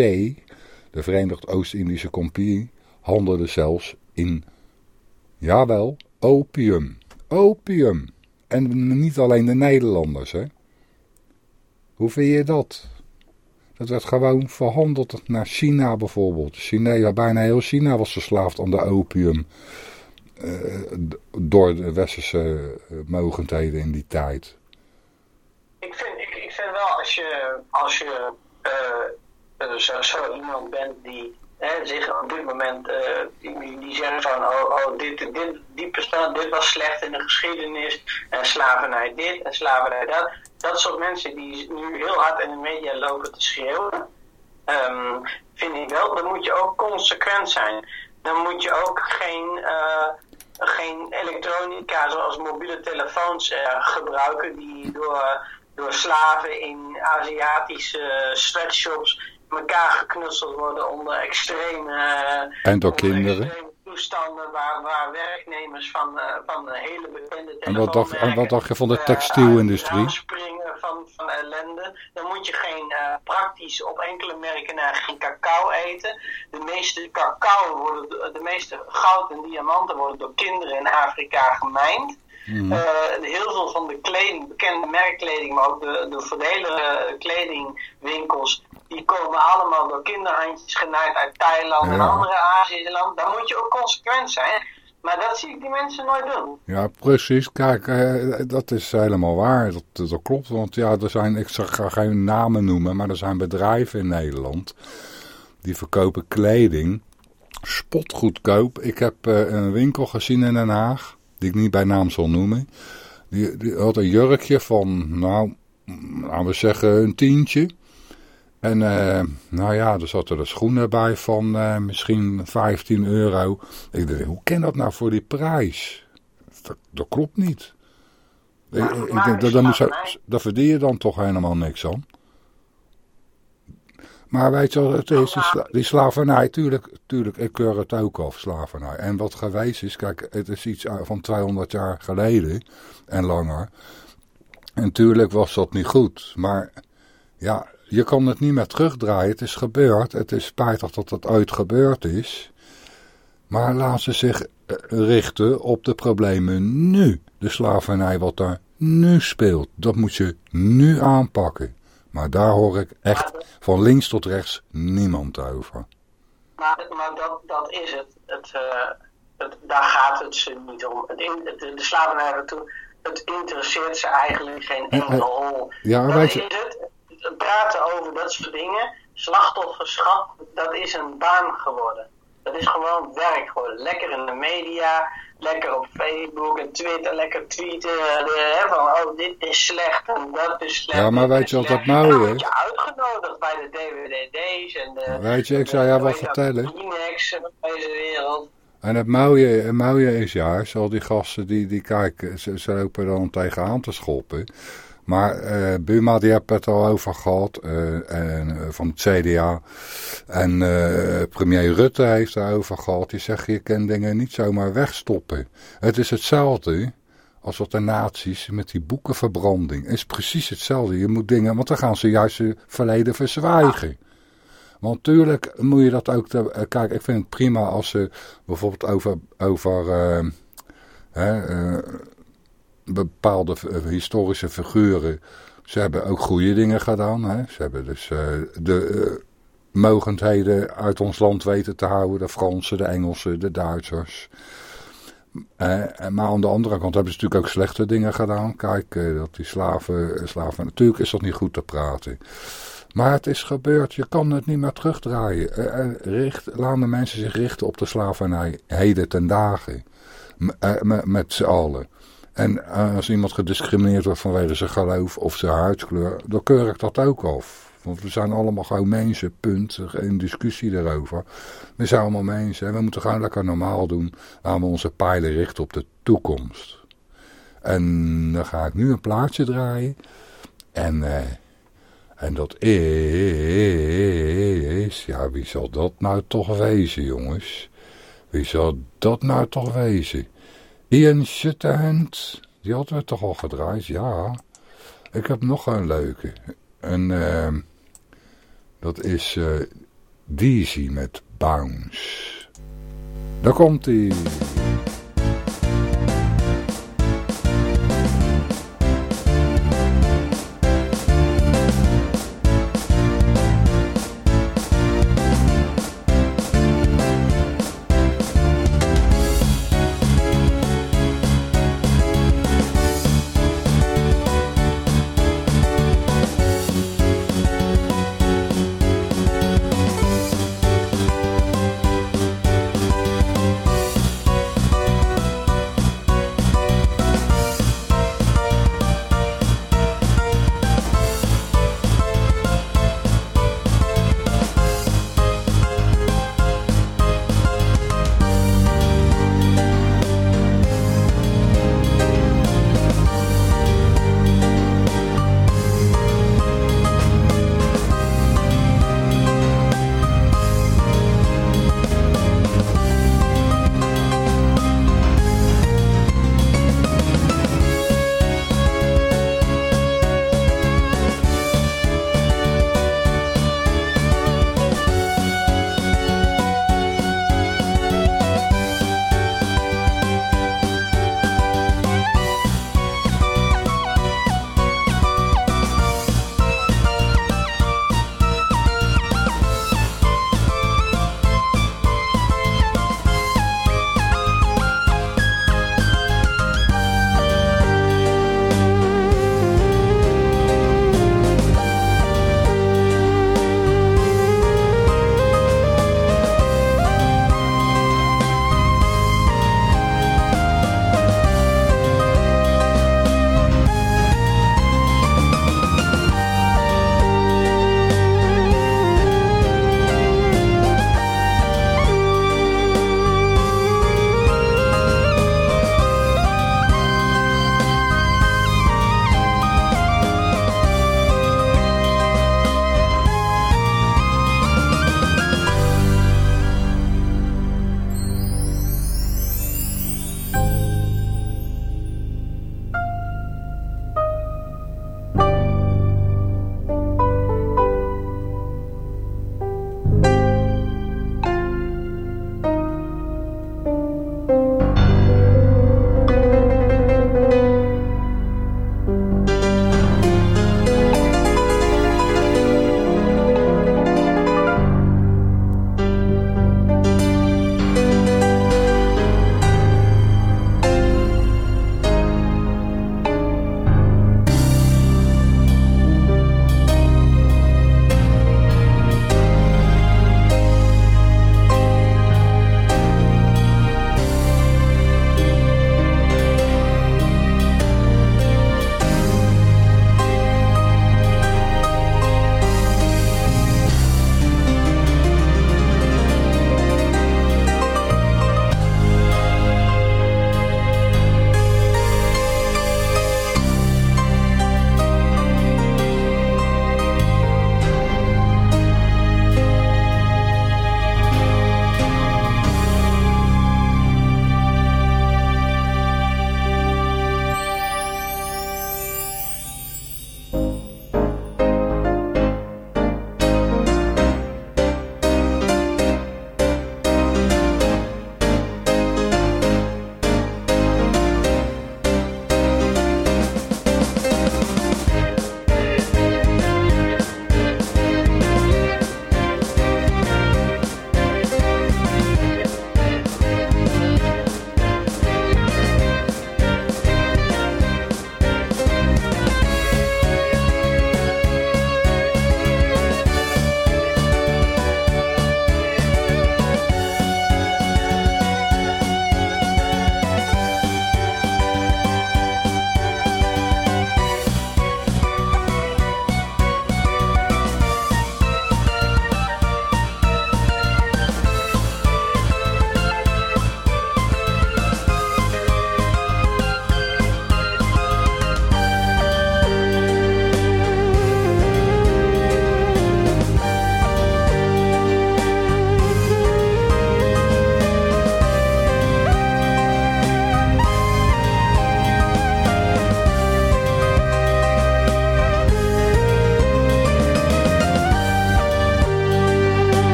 de Verenigd Oost-Indische Compagnie, handelde zelfs in, jawel, opium. Opium. En niet alleen de Nederlanders, hè. Hoe vind je dat? Dat werd gewoon verhandeld naar China bijvoorbeeld. China, bijna heel China was verslaafd aan de opium. Uh, door de westerse mogendheden in die tijd. Ik vind, ik, ik vind wel als je, als je uh, zo, zo, iemand bent die zich op dit moment, die, die zeggen van oh, oh dit, dit, die bestaan, dit was slecht in de geschiedenis en slavernij dit en slavernij dat. Dat soort mensen die nu heel hard in de media lopen te schreeuwen, um, vind ik wel, dan moet je ook consequent zijn. Dan moet je ook geen geen elektronica zoals mobiele telefoons uh, gebruiken die door, door slaven in Aziatische sweatshops elkaar geknutseld worden onder extreme... en door kinderen toestanden waar, waar werknemers van, uh, van hele bekende en wat, dacht, en wat dacht je van de textielindustrie? Uh, springen van, van ellende. Dan moet je geen uh, praktisch op enkele merken naar geen cacao eten. De meeste cacao worden, de meeste goud en diamanten worden door kinderen in Afrika gemijnd. Mm. Uh, heel veel van de kleding, bekende merkkleding, maar ook de, de verdele kledingwinkels, die komen allemaal door kinderhandjes genaaid uit Thailand en andere Azië landen. Daar moet je ook consequent zijn. Maar dat zie ik die mensen nooit doen. Ja, precies. Kijk, eh, dat is helemaal waar. Dat, dat klopt. Want ja, er zijn, ik ga geen namen noemen, maar er zijn bedrijven in Nederland die verkopen kleding spotgoedkoop. Ik heb uh, een winkel gezien in Den Haag, die ik niet bij naam zal noemen. Die, die had een jurkje van, nou, laten we zeggen een tientje. En uh, nou ja, er zaten er schoenen bij van uh, misschien 15 euro. Ik dacht, hoe kan dat nou voor die prijs? Dat, dat klopt niet. Ik, ik denk, dat, dat verdien je dan toch helemaal niks aan. Maar weet je wat het is? Die, sla die slavernij, tuurlijk, tuurlijk, ik keur het ook af, slavernij. En wat geweest is, kijk, het is iets van 200 jaar geleden en langer. En tuurlijk was dat niet goed. Maar ja, je kan het niet meer terugdraaien. Het is gebeurd. Het is spijtig dat het ooit gebeurd is. Maar laat ze zich eh, richten op de problemen nu. De slavernij wat daar nu speelt. Dat moet je nu aanpakken. Maar daar hoor ik echt van links tot rechts niemand over. Maar, maar dat, dat is het. Het, uh, het. Daar gaat het ze niet om. Het, het, de slavernij, het interesseert ze eigenlijk geen enkele hol. Ja, dat weet je... is het praten over dat soort dingen, slachtofferschap, dat is een baan geworden. Dat is gewoon werk geworden. Lekker in de media, lekker op Facebook en Twitter, lekker tweeten de, hè, van oh dit is slecht en dat is slecht. Ja, maar weet je wat dat nou is? Word je uitgenodigd bij de DWDD's en de... Weet je, ik zou jou wat vertellen. En deze wereld. En het mooie, het mooie is juist, al die gasten die, die kijken, ze, ze lopen dan tegenaan te schoppen. Maar uh, Buma die heeft het al over gehad, uh, en, uh, van het CDA. En premier Rutte heeft over gehad. Die zegt, je kan dingen niet zomaar wegstoppen. Het is hetzelfde als wat de nazi's met die boekenverbranding. Het is precies hetzelfde. Je moet dingen, want dan gaan ze juist het verleden verzwijgen. Want natuurlijk moet je dat ook... Kijk, ik vind het prima als ze bijvoorbeeld over... over bepaalde eh, historische figuren, ze hebben ook goede dingen gedaan. Hè? Ze hebben dus uh, de uh, mogendheden uit ons land weten te houden. De Fransen, de Engelsen, de Duitsers. Maar aan de andere kant hebben ze natuurlijk ook slechte dingen gedaan. Kijk, dat die slaven, slaven... Natuurlijk is dat niet goed te praten. Maar het is gebeurd. Je kan het niet meer terugdraaien. richt, laat de mensen zich richten op de slavernij. Heden ten dagen. Met z'n allen. En eh, als iemand gediscrimineerd wordt vanwege zijn geloof of zijn huidskleur, dan keur ik dat ook af. Want we zijn allemaal gewoon mensen, punt. Geen discussie daarover. We zijn allemaal mensen en we moeten gewoon lekker normaal doen. Laten we onze pijlen richten op de toekomst. En dan ga ik nu een plaatje draaien. En, uh, en dat is... Ja, wie zal dat nou toch wezen, jongens? Wie zal dat nou toch wezen? Ian Shatterhand, die hadden we toch al gedraaid, ja. Ik heb nog een leuke. En uh, dat is uh, Deezy met Bounce. Daar komt hij.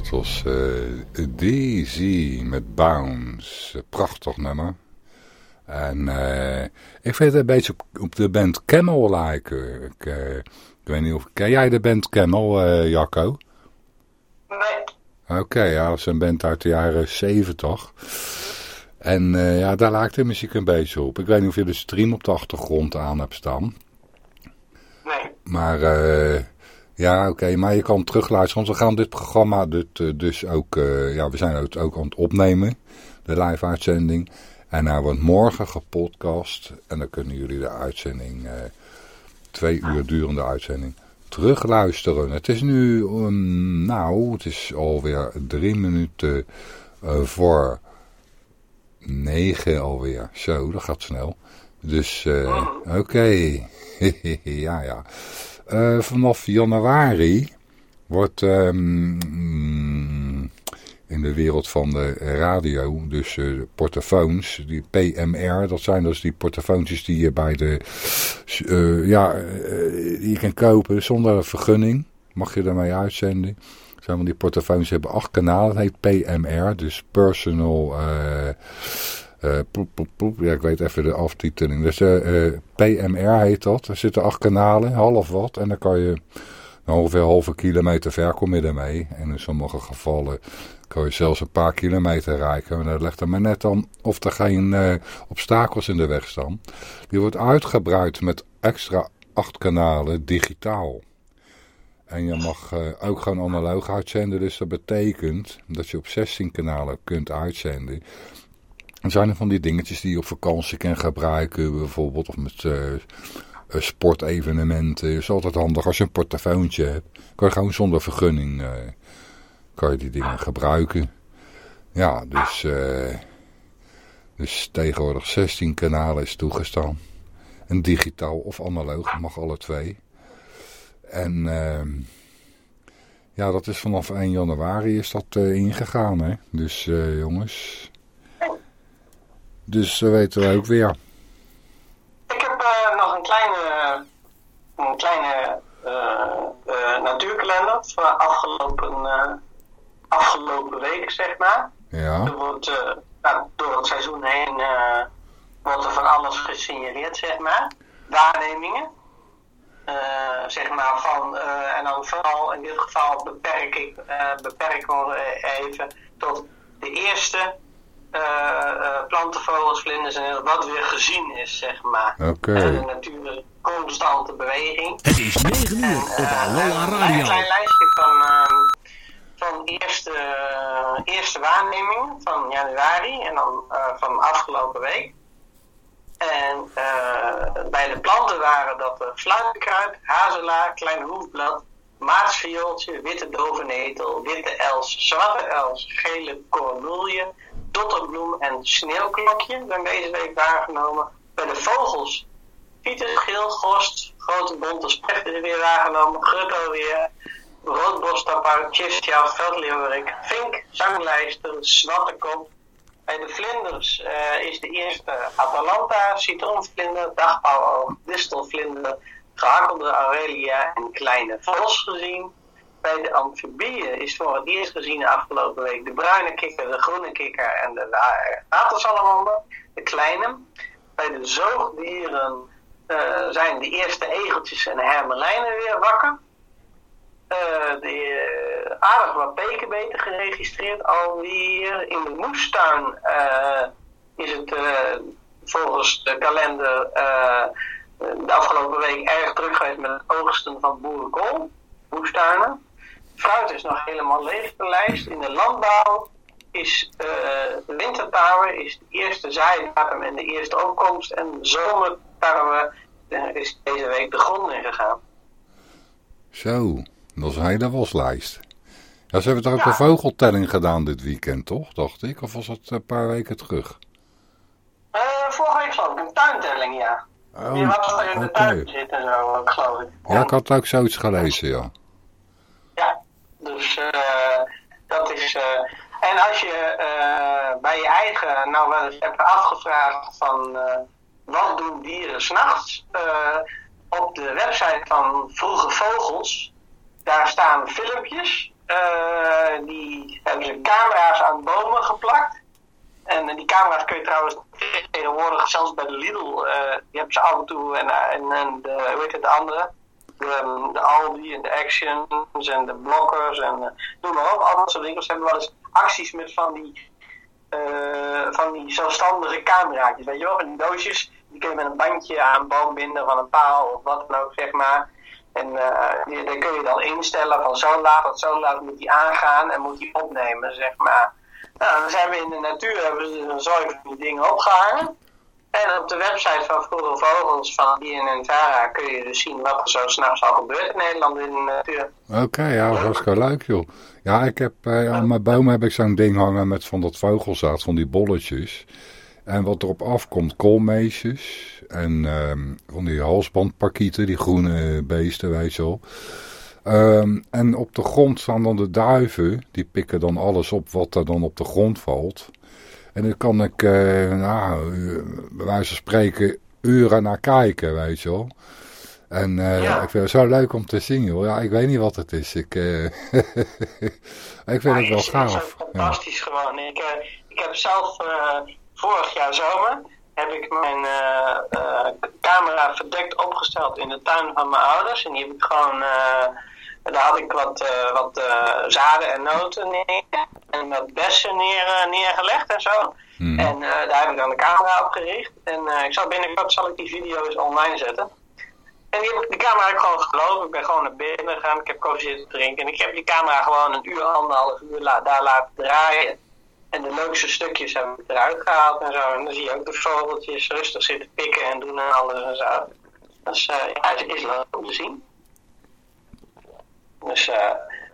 Dat was uh, Daisy met Bounce. Prachtig nummer. En uh, ik vind het een beetje op, op de band Camel lijken. Ik, uh, ik, weet niet of... Ken jij de band Camel, Jacco? Nee. Oké, okay, ja, dat is een band uit de jaren 70. En ja, daar lijkt de muziek een beetje op. Ik weet niet of je de stream op de achtergrond aan hebt staan. Nee. Maar... eh ja, oké, maar je kan terugluisteren, want we gaan dit programma dit, dus ook, uh, ja, we zijn het ook aan het opnemen, de live uitzending. En hij wordt morgen gepodcast en dan kunnen jullie de uitzending, uh, twee uur durende uitzending, terugluisteren. Het is nu, um, nou, het is alweer drie minuten uh, voor negen alweer. Zo, dat gaat snel. Dus, oké, okay. ja, ja. Uh, vanaf januari wordt um, in de wereld van de radio, dus uh, portofoons, die PMR, dat zijn dus die portofoontjes die je bij de, uh, ja, die je kan kopen zonder vergunning, mag je daarmee uitzenden. Zijn van die portofoons hebben acht kanalen, het heet PMR, dus Personal... Uh, ploep, ploep, ploep. Ja, ik weet even de aftiteling. Dus uh, uh, PMR heet dat. Er zitten acht kanalen, half wat. En dan kan je ongeveer halve kilometer ver kom je ermee. En in sommige gevallen kan je zelfs een paar kilometer rijken. Maar dat legt er maar net aan of er geen obstakels in de weg staan. Die wordt uitgebreid met extra acht kanalen digitaal. En je mag ook gewoon analoog uitzenden. Dus dat betekent dat je op 16 kanalen kunt uitzenden. En zijn er van die dingetjes die je op vakantie kan gebruiken, bijvoorbeeld, of met uh, sportevenementen. Het is altijd handig als je een portofoontje hebt. Kan je gewoon zonder vergunning, uh, kan je die dingen gebruiken. Ja, dus, dus tegenwoordig 16 kanalen is toegestaan. En digitaal of analoog, mag alle twee. En ja, dat is vanaf 1 januari is dat ingegaan, hè. Dus jongens... Dus dat weten we ook weer. Ik heb uh, nog een kleine, een kleine uh, uh, natuurkalender van afgelopen, afgelopen weken, zeg maar. Ja. Er wordt, nou, door het seizoen heen wordt er van alles gesignaleerd, zeg maar. Waarnemingen. zeg maar van, en dan vooral in dit geval beperk ik, beperk ik even tot de eerste uh, uh, planten, vogels, vlinders en wat weer gezien is, zeg maar. Oké. Okay. En de natuur is constante beweging. Het is 9 uur en, op Aloha uh, Radio. Een klein lijstje van, van eerste, eerste waarnemingen van januari en dan van afgelopen week. En bij de planten waren dat de fluitkruid, hazelaar, klein hoefblad, maatsviooltje, witte dovenetel, witte els, zwarte els, gele cornoelje, dotterbloem en sneeuwklokje zijn deze week waargenomen. Bij de vogels, Pieter, geel, gost, grote bonte specht is weer waargenomen, grutto weer, roodbosstapper, tjistja, veldleeuwerik, vink, zanglijster, zwartekop. Bij de vlinders uh, is de eerste Atalanta, citroenvlinder, dagpauwoog, distelvlinder, gehakkelde Aurelia en kleine vos gezien. Bij de amfibieën is voor het eerst gezien afgelopen week de bruine kikker, de groene kikker en de watersalamander, de kleine. Bij de zoogdieren uh, zijn de eerste egeltjes en hermelijnen weer wakker. Uh, de, uh, aardig wat pekenbeten geregistreerd alweer. In de moestuin is het volgens de kalender de afgelopen week erg druk geweest met het oogsten van boerenkool, moestuinen. Fruit is nog helemaal leeg de lijst. In de landbouw is uh, de wintertarwe is de eerste zaaidatum en de eerste opkomst. En de zomertarwe uh, is deze week de grond ingegaan. Zo, dat is een hele waslijst. Ja, ze hebben toch ook ja. een vogeltelling gedaan dit weekend, toch? Dacht ik. Of was dat een paar weken terug? Uh, vorige week geloof ik, een tuintelling, ja. Oh, Je was er in de tuin zitten en zo, geloof ik. Ja, ik had ook zoiets gelezen, ja. Dus uh, dat is. Uh, en als je uh, bij je eigen nou wel eens hebt afgevraagd van wat doen dieren s'nachts, op de website van Vroege Vogels, daar staan filmpjes die hebben ze camera's aan bomen geplakt. En die camera's kun je trouwens tegenwoordig zelfs bij de Lidl, die hebben ze af en toe en, en, en de, het, de andere, de, de Aldi en de Actions en de Blokkers en uh, noem maar op. Al dat soort winkels hebben wel eens acties met van die, uh, van die zelfstandige cameraatjes. Weet je wel, van die doosjes. Die kun je met een bandje aan boom binden van een paal of wat dan ook, zeg maar. En uh, die, daar kun je dan instellen van zo laat tot zo laat moet die aangaan en moet die opnemen, zeg maar. Nou, dan zijn we in de natuur, hebben ze een zooi van die dingen opgehangen. En op de website van Vroege Vogels van en Vara kun je dus zien wat er zo s'nachts al gebeurt in Nederland in de natuur. Oké, ja, dat was leuk joh. Ja, ik heb, eh, aan mijn boom heb ik zo'n ding hangen met van dat vogelzaad, van die bolletjes. En wat erop afkomt, koolmeesjes en um, van die halsbandparkieten, die groene beesten, weet je wel. Um, en op de grond staan dan de duiven, die pikken dan alles op wat er dan op de grond valt. En dan kan ik, uh, nou, bij wijze van spreken, uren naar kijken, weet je wel. En uh, ja. ik vind het zo leuk om te zien, joh. Ja, ik weet niet wat het is. Ik, uh, ik vind ja, het wel gaaf. Het is fantastisch ja. gewoon. Ik, ik heb zelf vorig jaar zomer heb ik mijn camera verdekt opgesteld in de tuin van mijn ouders. En die heb ik gewoon daar had ik wat, uh, wat uh, zaden en noten neer en wat bessen neer, uh, neergelegd en zo. Mm. En daar heb ik dan de camera op gericht. En ik zal binnenkort zal ik die video's online zetten. En die, de camera heb ik gewoon gelopen. Ik ben gewoon naar binnen gegaan. Ik heb koffie zitten drinken. En ik heb die camera gewoon een uur, anderhalf uur la daar laten draaien. En de leukste stukjes heb ik eruit gehaald en zo. En dan zie je ook de vogeltjes rustig zitten pikken en doen en alles en zo. Dus ja, het is leuk om te zien. Dus, uh,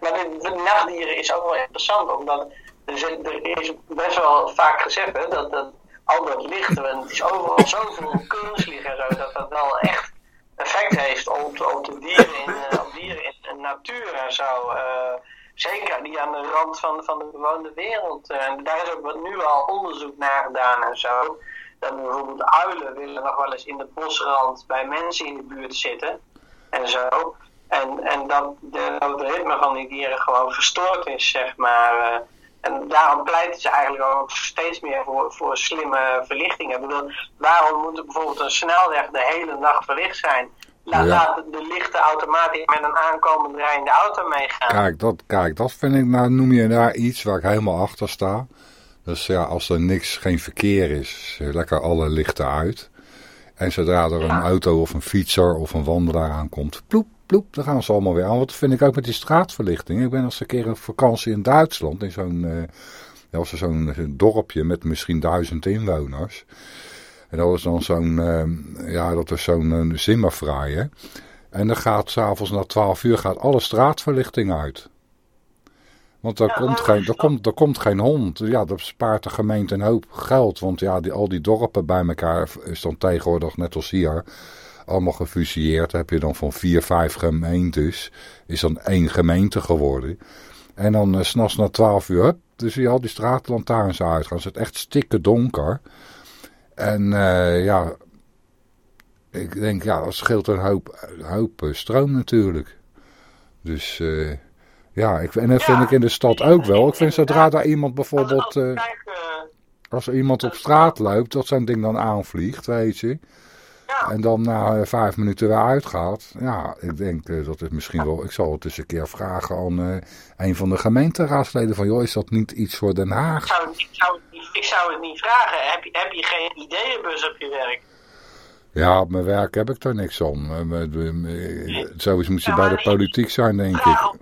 maar de, nachtdieren is ook wel interessant, omdat er, er is best wel vaak gezegd hè, dat, dat al dat licht, het is overal zoveel kunstlicht en zo, dat dat wel echt effect heeft op, op de dieren in, uh, op dieren in de natuur en zo. Uh, zeker die aan de rand van, van de bewoonde wereld. En daar is ook nu al onderzoek naar gedaan en zo. Dat bijvoorbeeld uilen willen nog wel eens in de bosrand bij mensen in de buurt zitten en zo. En, en dat de, het ritme van die dieren gewoon verstoord is, zeg maar. Eh, en daarom pleiten ze eigenlijk ook steeds meer voor, voor slimme verlichtingen. Ik bedoel, waarom moet er bijvoorbeeld een snelweg de hele nacht verlicht zijn? Laat, ja. de lichten automatisch met een aankomend rijdende auto meegaan. Kijk dat, kijk, dat vind ik, nou noem je daar iets waar ik helemaal achter sta. Dus ja, als er niks, geen verkeer is, lekker alle lichten uit. En zodra er een auto of een fietser of een wandelaar aankomt, ploep, ploep, dan gaan ze allemaal weer aan. Wat vind ik ook met die straatverlichting. Ik ben als een keer een vakantie in Duitsland, in zo'n uh, zo'n dorpje met misschien duizend inwoners. En dat is dan zo'n, uh, ja, dat is zo'n uh, En dan gaat s'avonds na twaalf uur gaat alle straatverlichting uit. Want er, komt geen, er, komt, er komt geen hond. Ja, dat spaart de gemeente een hoop geld. Want ja, die, al die dorpen bij elkaar is dan tegenwoordig, net als hier, allemaal gefusieerd. heb je dan van vier, vijf gemeentes, is dan één gemeente geworden. En dan uh, s'nachts na twaalf uur, hup, dus je al die straatlantaarns uitgaan. Het is echt stikke donker. En uh, ja, ik denk, ja, dat scheelt een hoop, hoop uh, stroom natuurlijk. Dus uh, ja, ik, en dat vind ik in de stad ook wel. Ik vind zodra daar iemand bijvoorbeeld, als er iemand op straat loopt, dat zijn ding dan aanvliegt, weet je. En dan na uh, vijf minuten weer uitgaat. Ja, ik denk uh, dat het misschien wel... Ik zal het eens een keer vragen aan uh, een van de gemeenteraadsleden. Van joh, is dat niet iets voor Den Haag? Ik zou, ik zou, het, niet, ik zou het niet vragen. Heb je, heb je geen ideeënbus op je werk? Ja, op mijn werk heb ik daar niks aan. Zoiets moet je bij de politiek zijn, denk ik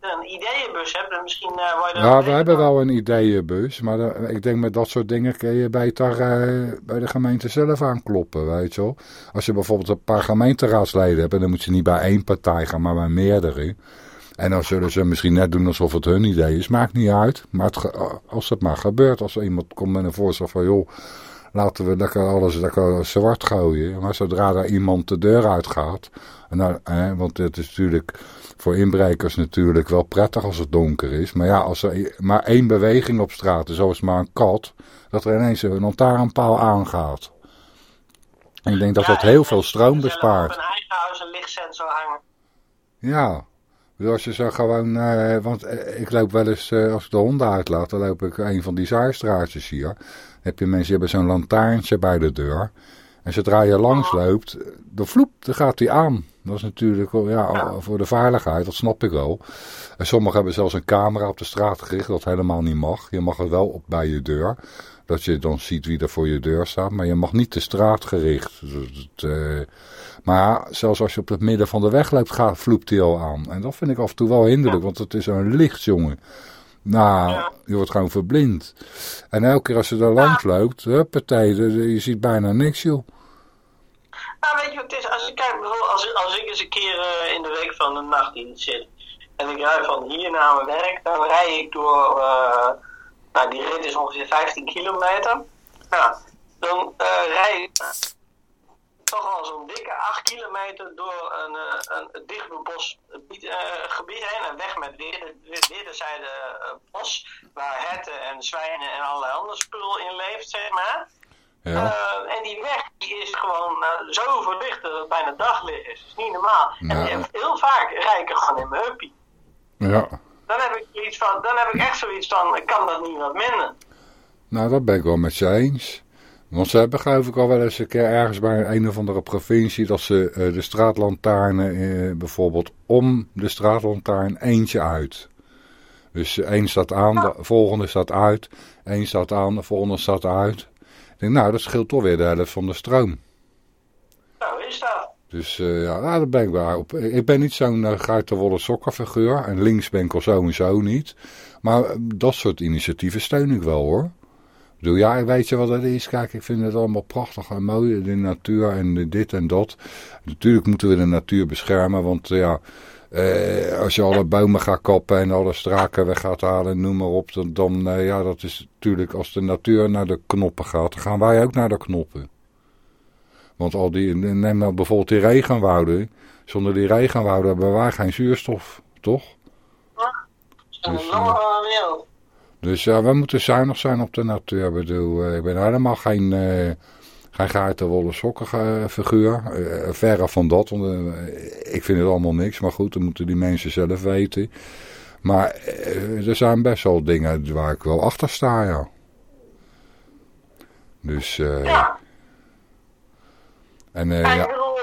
een ideeënbus hebt, misschien uh, word je Ja, we hebben wel een ideeënbus, maar ik denk met dat soort dingen kun je beter uh, bij de gemeente zelf aankloppen, weet je wel. Als je bijvoorbeeld een paar gemeenteraadsleden hebt, dan moet je niet bij één partij gaan, maar bij meerdere. En dan zullen ze misschien net doen alsof het hun idee is, maakt niet uit. Maar het, als het maar gebeurt, als er iemand komt met een voorstel van, joh, laten we lekker alles lekker zwart gooien. Maar zodra er iemand de deur uitgaat, en dan, hè, want het is natuurlijk voor inbrekers natuurlijk wel prettig als het donker is. Maar ja, als er maar één beweging op straat is, zoals maar een kat, dat er ineens een lantaarnpaal aangaat. En ik denk dat dat heel veel stroom bespaart. Op een eigen huis een lichtsensor hangen. Ja, Als je zo gewoon, uh, want ik loop wel eens, uh, als ik de honden uitlaat, dan loop ik een van die zaarstraatjes hier. Dan heb je mensen die hebben zo'n lantaarntje bij de deur. En zodra je langs loopt, dan vloep, dan gaat hij aan. Dat is natuurlijk ja, voor de veiligheid, dat snap ik wel. En sommigen hebben zelfs een camera op de straat gericht, dat helemaal niet mag. Je mag het wel op bij je deur, dat je dan ziet wie er voor je deur staat. Maar je mag niet de straat gericht. Dus uh, maar zelfs als je op het midden van de weg loopt, gaat, vloept hij al aan. En dat vind ik af en toe wel hinderlijk, want het is een licht, jongen. Nou, je wordt gewoon verblind. En elke keer als je er langs loopt, huppatee, je ziet bijna niks, joh. Nou, weet je wat het is? Als ik, kijk, bijvoorbeeld als, als ik eens een keer uh, in de week van de nachtdienst zit en ik rij van hier naar mijn werk, dan rij ik door, uh, nou die rit is ongeveer 15 kilometer. Nou, dan uh, rij ik toch al zo'n dikke 8 kilometer door een, een, een gebied heen. Een weg met wederzijde bos, waar herten en zwijnen en allerlei andere spul in leeft, zeg maar. Ja. Uh, en die weg die is gewoon uh, zo verlicht dat het bijna daglicht is. Dat is niet normaal. En heel vaak rijd ik gewoon in mijn huppie. Ja. Dan heb ik iets van, dan heb ik echt zoiets van, ik kan dat niet wat minder. Nou, dat ben ik wel met je eens. Want ze hebben geloof ik al wel eens een keer ergens bij een of andere provincie dat ze uh, de straatlantaarnen bijvoorbeeld om de straatlantaarn eentje uit. Dus één staat aan, de volgende staat uit, één staat aan, de volgende staat uit. Ik denk, nou, dat scheelt toch weer de helft van de stroom. Nou, is dat. Dus uh, ja, nou, daar ben ik wel op. Ik ben niet zo'n uh, geitenwolle sokkenfiguur. En links ben ik al sowieso niet. Maar uh, dat soort initiatieven steun ik wel hoor. Ik bedoel, ja, weet je wat dat is? Kijk, ik vind het allemaal prachtig en mooi. De natuur en dit en dat. Natuurlijk moeten we de natuur beschermen. Want ja, uh, als je alle bomen gaat kappen en alle straken weg gaat halen, noem maar op, dan, dan uh, ja, dat is natuurlijk als de natuur naar de knoppen gaat, dan gaan wij ook naar de knoppen. Want al die, neem nou bijvoorbeeld die regenwouden, zonder die regenwouden hebben wij geen zuurstof, toch? Ja, dus, uh, dus ja, we moeten zuinig zijn op de natuur. Ik bedoel, ik ben helemaal geen hij gaat de wollen sokken figuur. Uh, verre van dat. Want, uh, ik vind het allemaal niks. Maar goed, dan moeten die mensen zelf weten. Maar er zijn best wel dingen waar ik wel achter sta, ja. Dus... ja. En, ja. Ik bedoel...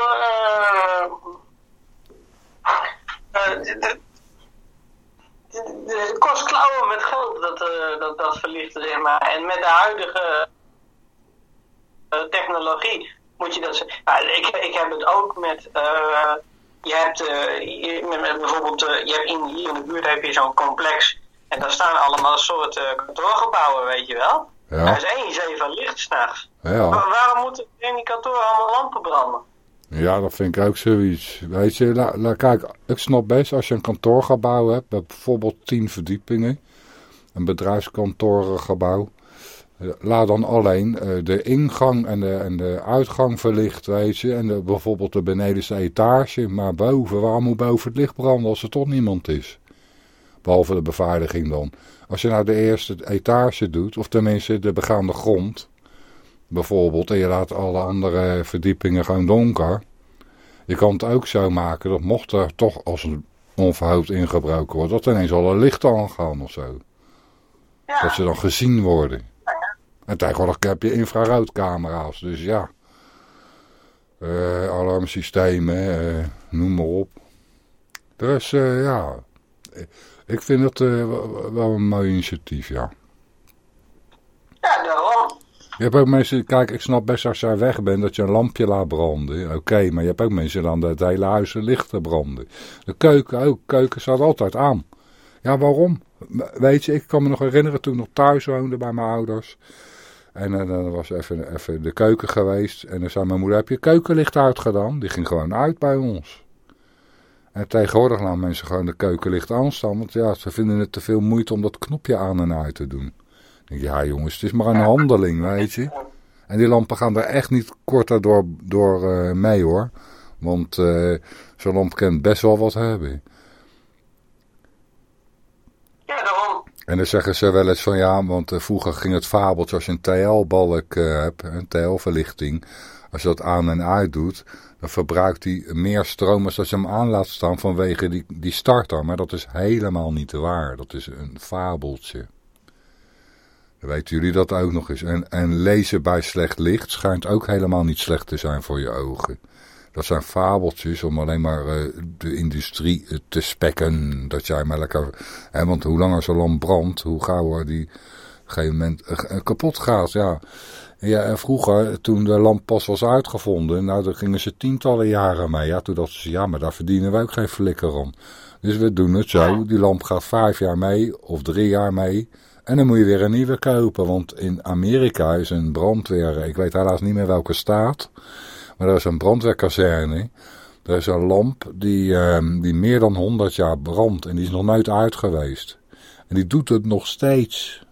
het kost klauwen met geld, dat, dat, dat verlicht, zeg maar. En met de huidige technologie moet je dat nou, ik, ik heb het ook met. Uh, je hebt uh, met, met bijvoorbeeld, uh, je hebt in, hier in de buurt heb je zo'n complex. En daar staan allemaal soorten kantoorgebouwen, weet je wel. Ja. Daar is één zee van licht s'nachts. Ja. Maar waarom moeten in die kantoor allemaal lampen branden? Ja, dat vind ik ook zoiets. Weet je, la, la, kijk, ik snap best als je een kantoorgebouw hebt, met bijvoorbeeld tien verdiepingen, een bedrijfskantorengebouw, Laat dan alleen uh, de ingang en de, en de uitgang verlicht, weet je. En de, bijvoorbeeld de benedenste etage. Maar boven, waarom moet boven het licht branden als er toch niemand is? Behalve de beveiliging dan. Als je nou de eerste etage doet, of tenminste de begaande grond. Bijvoorbeeld, en je laat alle andere verdiepingen gewoon donker. Je kan het ook zo maken dat mocht er toch als een onverhoopt ingebroken wordt, dat ineens alle lichten aangaan of zo. Ja. Dat ze dan gezien worden. En tegenwoordig heb je infraroodcamera's, dus ja. Uh, alarmsystemen, uh, noem maar op. Is, uh, ja, ik vind het wel een mooi initiatief, ja. Ja, daarom. Je hebt ook mensen, kijk, ik snap best als jij weg bent dat je een lampje laat branden. Oké, maar je hebt ook mensen die aan het hele huis lichten branden. De keuken ook, de keuken staat altijd aan. Ja, waarom? Weet je, ik kan me nog herinneren toen ik nog thuis woonde bij mijn ouders. En uh, dan was even, even de keuken geweest. En dan zei mijn moeder, heb je keukenlicht uitgedaan? Die ging gewoon uit bij ons. En tegenwoordig laten mensen gewoon de keukenlicht aanstaan. Want ja, ze vinden het te veel moeite om dat knopje aan en uit te doen. Dan denk je, ja jongens, het is maar een handeling, weet je. En die lampen gaan er echt niet korter door, door uh, mee hoor. Want uh, zo'n lamp kan best wel wat hebben. Ja, daarom. En dan zeggen ze wel eens van ja, want uh, vroeger ging het fabeltje als je een TL-balk uh, hebt, een TL-verlichting. Als je dat aan en uit doet, dan verbruikt hij meer stroom als je hem aan laat staan vanwege die, die starter. Maar dat is helemaal niet waar. Dat is een fabeltje. Dan weten jullie dat ook nog eens. En, en lezen bij slecht licht schijnt ook helemaal niet slecht te zijn voor je ogen. Dat zijn fabeltjes om alleen maar uh, de industrie uh, te spekken. Dat jij maar lekker... Hè, want hoe langer zo'n lamp brandt, hoe gauwer die op een gegeven moment uh, kapot gaat. Ja. Ja, en vroeger, toen de lamp pas was uitgevonden, nou, daar gingen ze tientallen jaren mee. Ja, toen dachten ze, ja, maar daar verdienen wij ook geen flikker om. Dus we doen het zo, die lamp gaat vijf jaar mee, of drie jaar mee. En dan moet je weer een nieuwe kopen, want in Amerika is een brandweer, ik weet helaas niet meer welke staat, maar er is een brandweerkazerne. Er is een lamp die, uh, die meer dan 100 jaar brandt en die is nog nooit uit geweest. En die doet het nog steeds.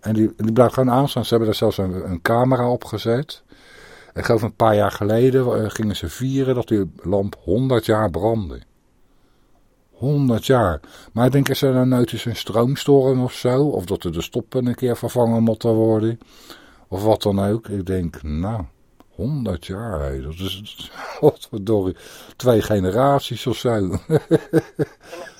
En die, die blijft gewoon aanstaan. Ze hebben er zelfs een, een camera op gezet. Ik geloof een paar jaar geleden uh, gingen ze vieren dat die lamp 100 jaar brandde. 100 jaar. Maar ik denk, is er nou nooit eens een stroomstoring of zo? Of dat er de stoppen een keer vervangen moeten worden? Of wat dan ook. Ik denk, nou, 100 jaar, hé. dat is, wat verdorie, twee generaties of zo. in, het,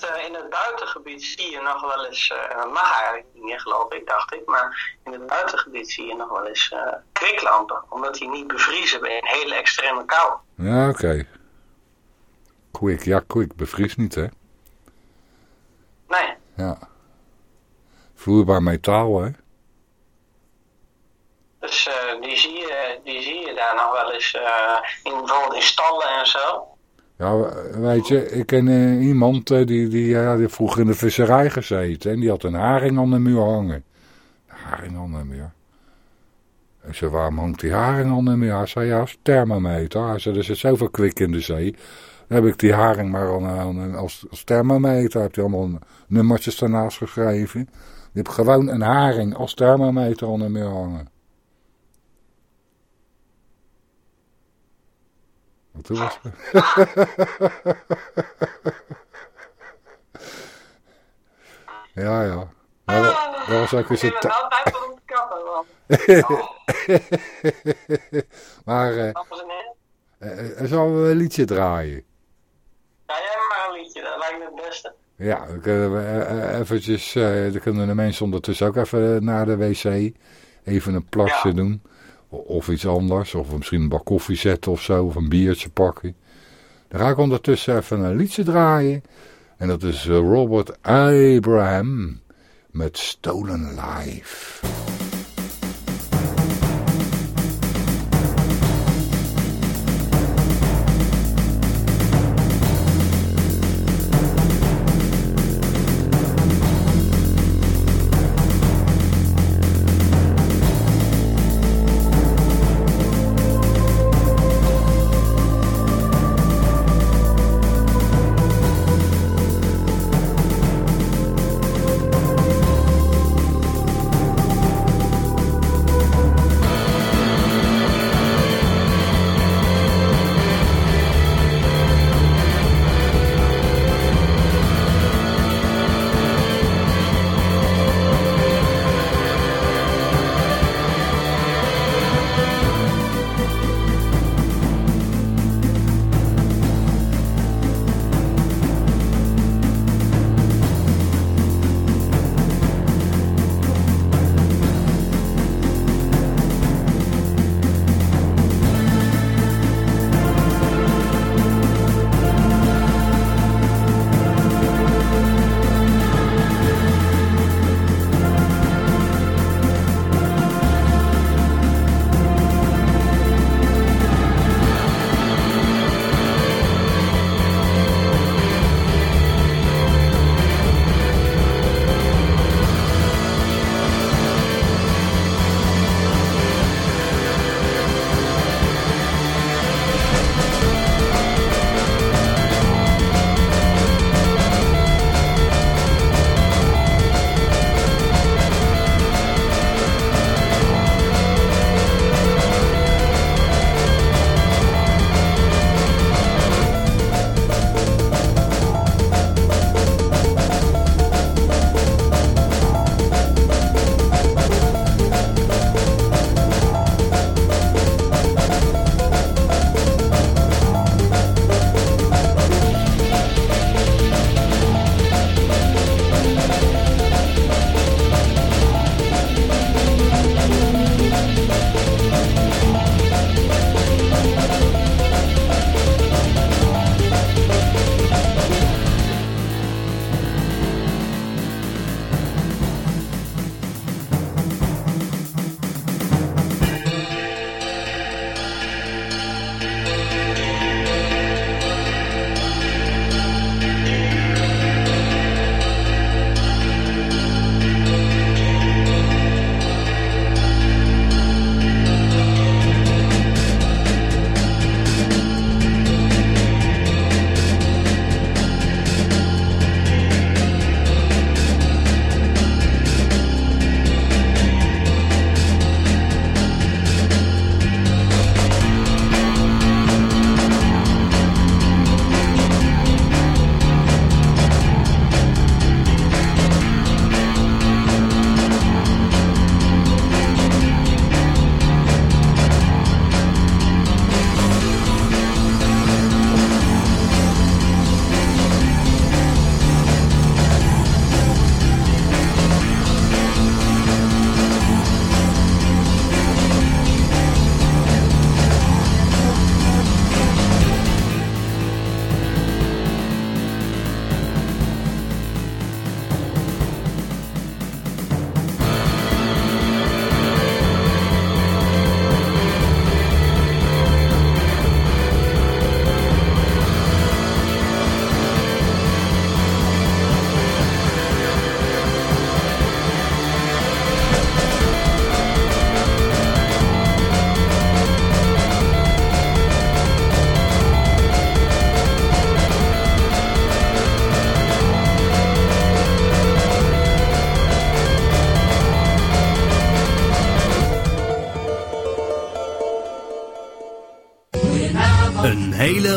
uh, in het buitengebied zie je nog wel eens, uh, dat mag eigenlijk niet meer geloof ik, dacht ik, maar in het buitengebied zie je nog wel eens uh, kwiklampen, omdat die niet bevriezen bij een hele extreme kou. Ja, oké. Okay. Quick, ja, quick, bevries niet, hè? Nee. Ja. Vloeibaar metaal, hè? Dus uh, die, zie je, die zie je daar nog wel eens uh, in, bijvoorbeeld in stallen en zo. Ja, weet je, ik ken uh, iemand die, die, die, die vroeger in de visserij gezeten en die had een haring aan de muur hangen. Haring aan de muur. Ik zei, waarom hangt die haring aan de muur? Hij zei, ja, als thermometer. Hij zei, er zit zoveel kwik in de zee. Dan heb ik die haring maar aan, als, als thermometer. Heb hij allemaal nummertjes daarnaast geschreven. Je hebt gewoon een haring als thermometer aan de muur hangen. Toen was Ja, ja. Maar dat, dat was ook eens een... maar... Uh, zullen we een liedje draaien? Ja, jij maar een liedje. Dat lijkt me het beste. Ja, dan kunnen we eventjes... dan kunnen de mensen ondertussen ook even naar de wc. Even een plasje ja. doen. Of iets anders. Of misschien een bak koffie zetten of zo. Of een biertje pakken. Dan ga ik ondertussen even een liedje draaien. En dat is Robert Abraham met Stolen Life.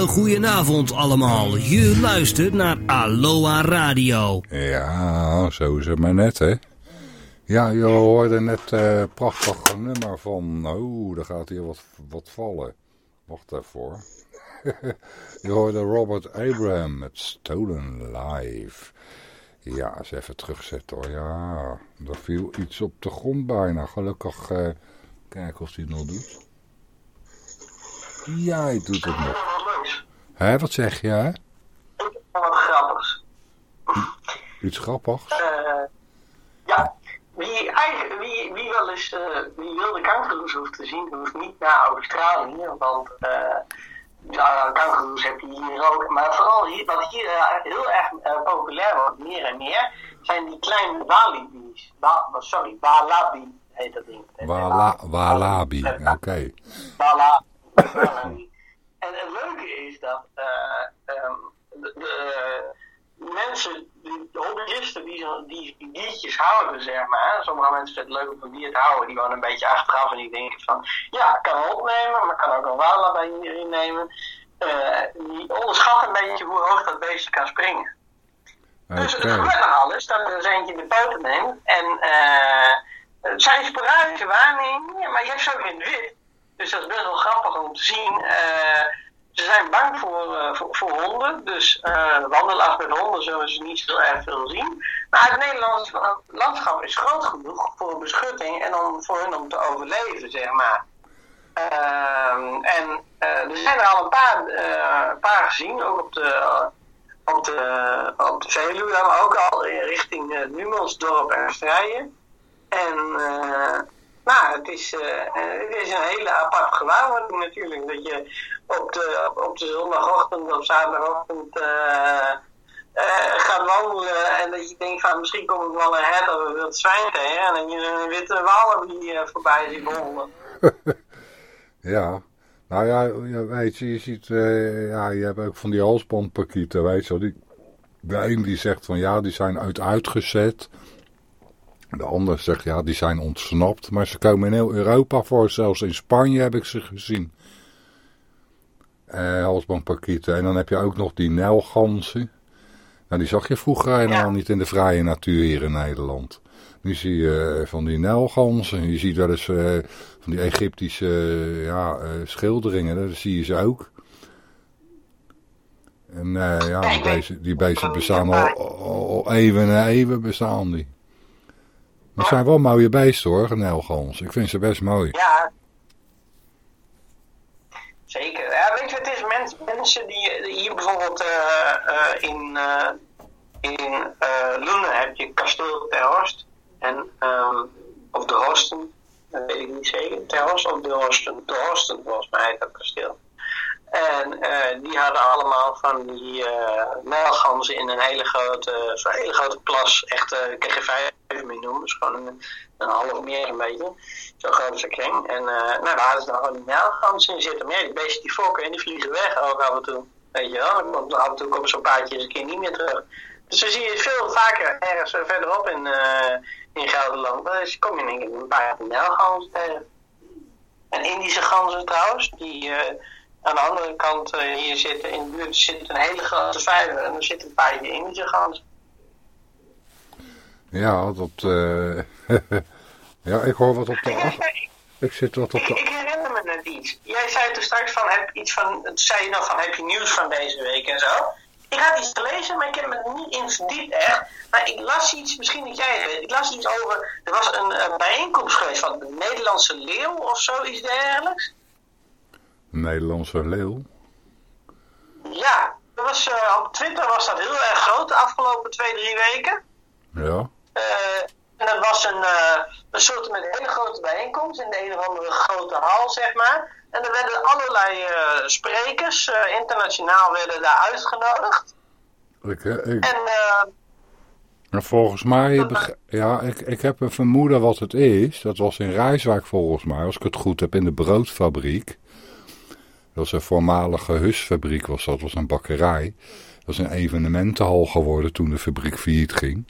Hele goede avond allemaal. Je luistert naar Aloha Radio. Ja, zo is het maar net, hè. Ja, je hoorde net uh, prachtig nummer van... Oh, daar gaat hier wat, wat vallen. Wacht even je hoorde Robert Abraham met Stolen Life. Ja, eens even terugzetten hoor. Ja, er viel iets op de grond bijna. Gelukkig, uh, kijken of hij het nog doet. Ja, hij doet het nog. Hé, wat zeg je? Hè? Wat grappigs. Iets grappigs? Uh, ja, wie, eigen, wie, wie, wel eens, uh, wie wilde kankerloes hoeft te zien, hoeft niet naar Australië. Want uh, heb je hier ook. Maar vooral hier, wat hier heel erg populair wordt, meer en meer, zijn die kleine walibi's. Wa, sorry, walabi heet dat ding. Wala, walabi, oké. Okay. Walabi. En het leuke is dat uh, um, de, de mensen, de hobbyisten die, die, die diertjes houden, zeg maar. Sommige mensen vinden het leuk om een dier te houden. Die wonen een beetje achteraf en die denken van... Ja, ik kan opnemen, maar ik kan ook een wala bij nemen. Uh, die onderschatten een beetje hoe hoog dat beestje kan springen. Okay. Dus het gebeurt nogal eens dat er eens eentje in de poten neemt. En uh, het zijn sporadische waarnemingen, maar je hebt zo in wit. Dus dat is best wel grappig om te zien. Uh, ze zijn bang voor, uh, voor, voor, honden. Dus uh, wandelaars met honden zullen ze niet zo erg veel zien. Maar het Nederlandse landschap is groot genoeg voor beschutting en om, voor hun om te overleven, zeg maar. Ehm, en er zijn er al een paar, paar gezien, ook op de, op de, op de Veluwe, maar ook al richting uh, en Strijen. En nou, het is, uh, het is een hele apart gewaarwording natuurlijk. Dat je op de, op de zondagochtend of zaterdagochtend uh, gaat wandelen. En dat je denkt van misschien kom ik wel een hert of een wild zwijn. En dan je een witte die voorbij ziet wandelen. ja. Nou ja, weet je, je ziet, ja, je hebt ook van die halsbandpakieten, weet je wel. Die, de een die zegt van ja, die zijn uit uitgezet. De ander zegt, ja, die zijn ontsnapt. Maar ze komen in heel Europa voor. Zelfs in Spanje heb ik ze gezien. Eh, halsbandpakieten. En dan heb je ook nog die nelganzen. Nou, die zag je vroeger helemaal niet in de vrije natuur hier in Nederland. Nu zie je uh, van die nelganzen. Je ziet wel eens uh, van die Egyptische ja, schilderingen. Dat zie je ze ook. En ja, die beesten, die beesten bestaan al, al eeuwen en eeuwen bestaan die. Maar het zijn wel mooie beesten hoor, Nelgans. Ik vind ze best mooi. Ja. Zeker. Ja, weet je, het is mens, mensen die hier bijvoorbeeld uh, uh, in, uh, in Loenen heb je kasteel Ter Horst. En, um, of de Horsten, dat weet ik niet zeker. Ter Horst of de Horsten. De Horsten volgens mij dat kasteel. En uh, die hadden allemaal van die uh, in een hele grote, zo'n hele grote plas. Echt, uh, ik kan geen vijf meer noemen, dus gewoon een, een half meer een beetje. Zo'n grote kring. En nou, daar hadden ze dan gewoon die melganzen in zitten. Maar ja, die beesten die fokken en die vliegen weg ook af en toe. Weet je wel, komt af en toe komt zo'n paardje eens een keer niet meer terug. Dus dan zie je veel vaker ergens verderop in, in Gelderland. Dan kom je in een paar melganzen tegen. En Indische ganzen trouwens, die aan de andere kant uh, hier zitten in de buurt zit een hele grote vijver en er zitten een paar Indische ganzen. Ja, dat... Uh, ja, ik hoor wat op de... af. ik zit wat op de... Ik, ik, herinner me net iets. Jij zei toen straks van, heb iets van... Zei je nog van, heb je nieuws van deze week en zo? Ik had iets gelezen, maar ik heb me niet in verdiept echt. Maar ik las iets, misschien dat jij het weet. Ik las iets over... Er was een, een bijeenkomst geweest van de Nederlandse leeuw of zoiets dergelijks. Nederlandse leeuw? Ja, dat was, uh, op Twitter was dat heel erg groot de afgelopen twee, drie weken. Ja. Uh, en dat was een, uh, een soort met een hele grote bijeenkomst in de een of andere grote hal, zeg maar. En er werden allerlei sprekers, internationaal, werden daar uitgenodigd. Ik, ik... En, volgens mij, ja, ik, ik heb een vermoeden wat het is. Dat was in Rijswijk volgens mij, als ik het goed heb, in de broodfabriek. Dat was een voormalige husfabriek, was dat was een bakkerij. Dat was een evenementenhal geworden toen de fabriek failliet ging.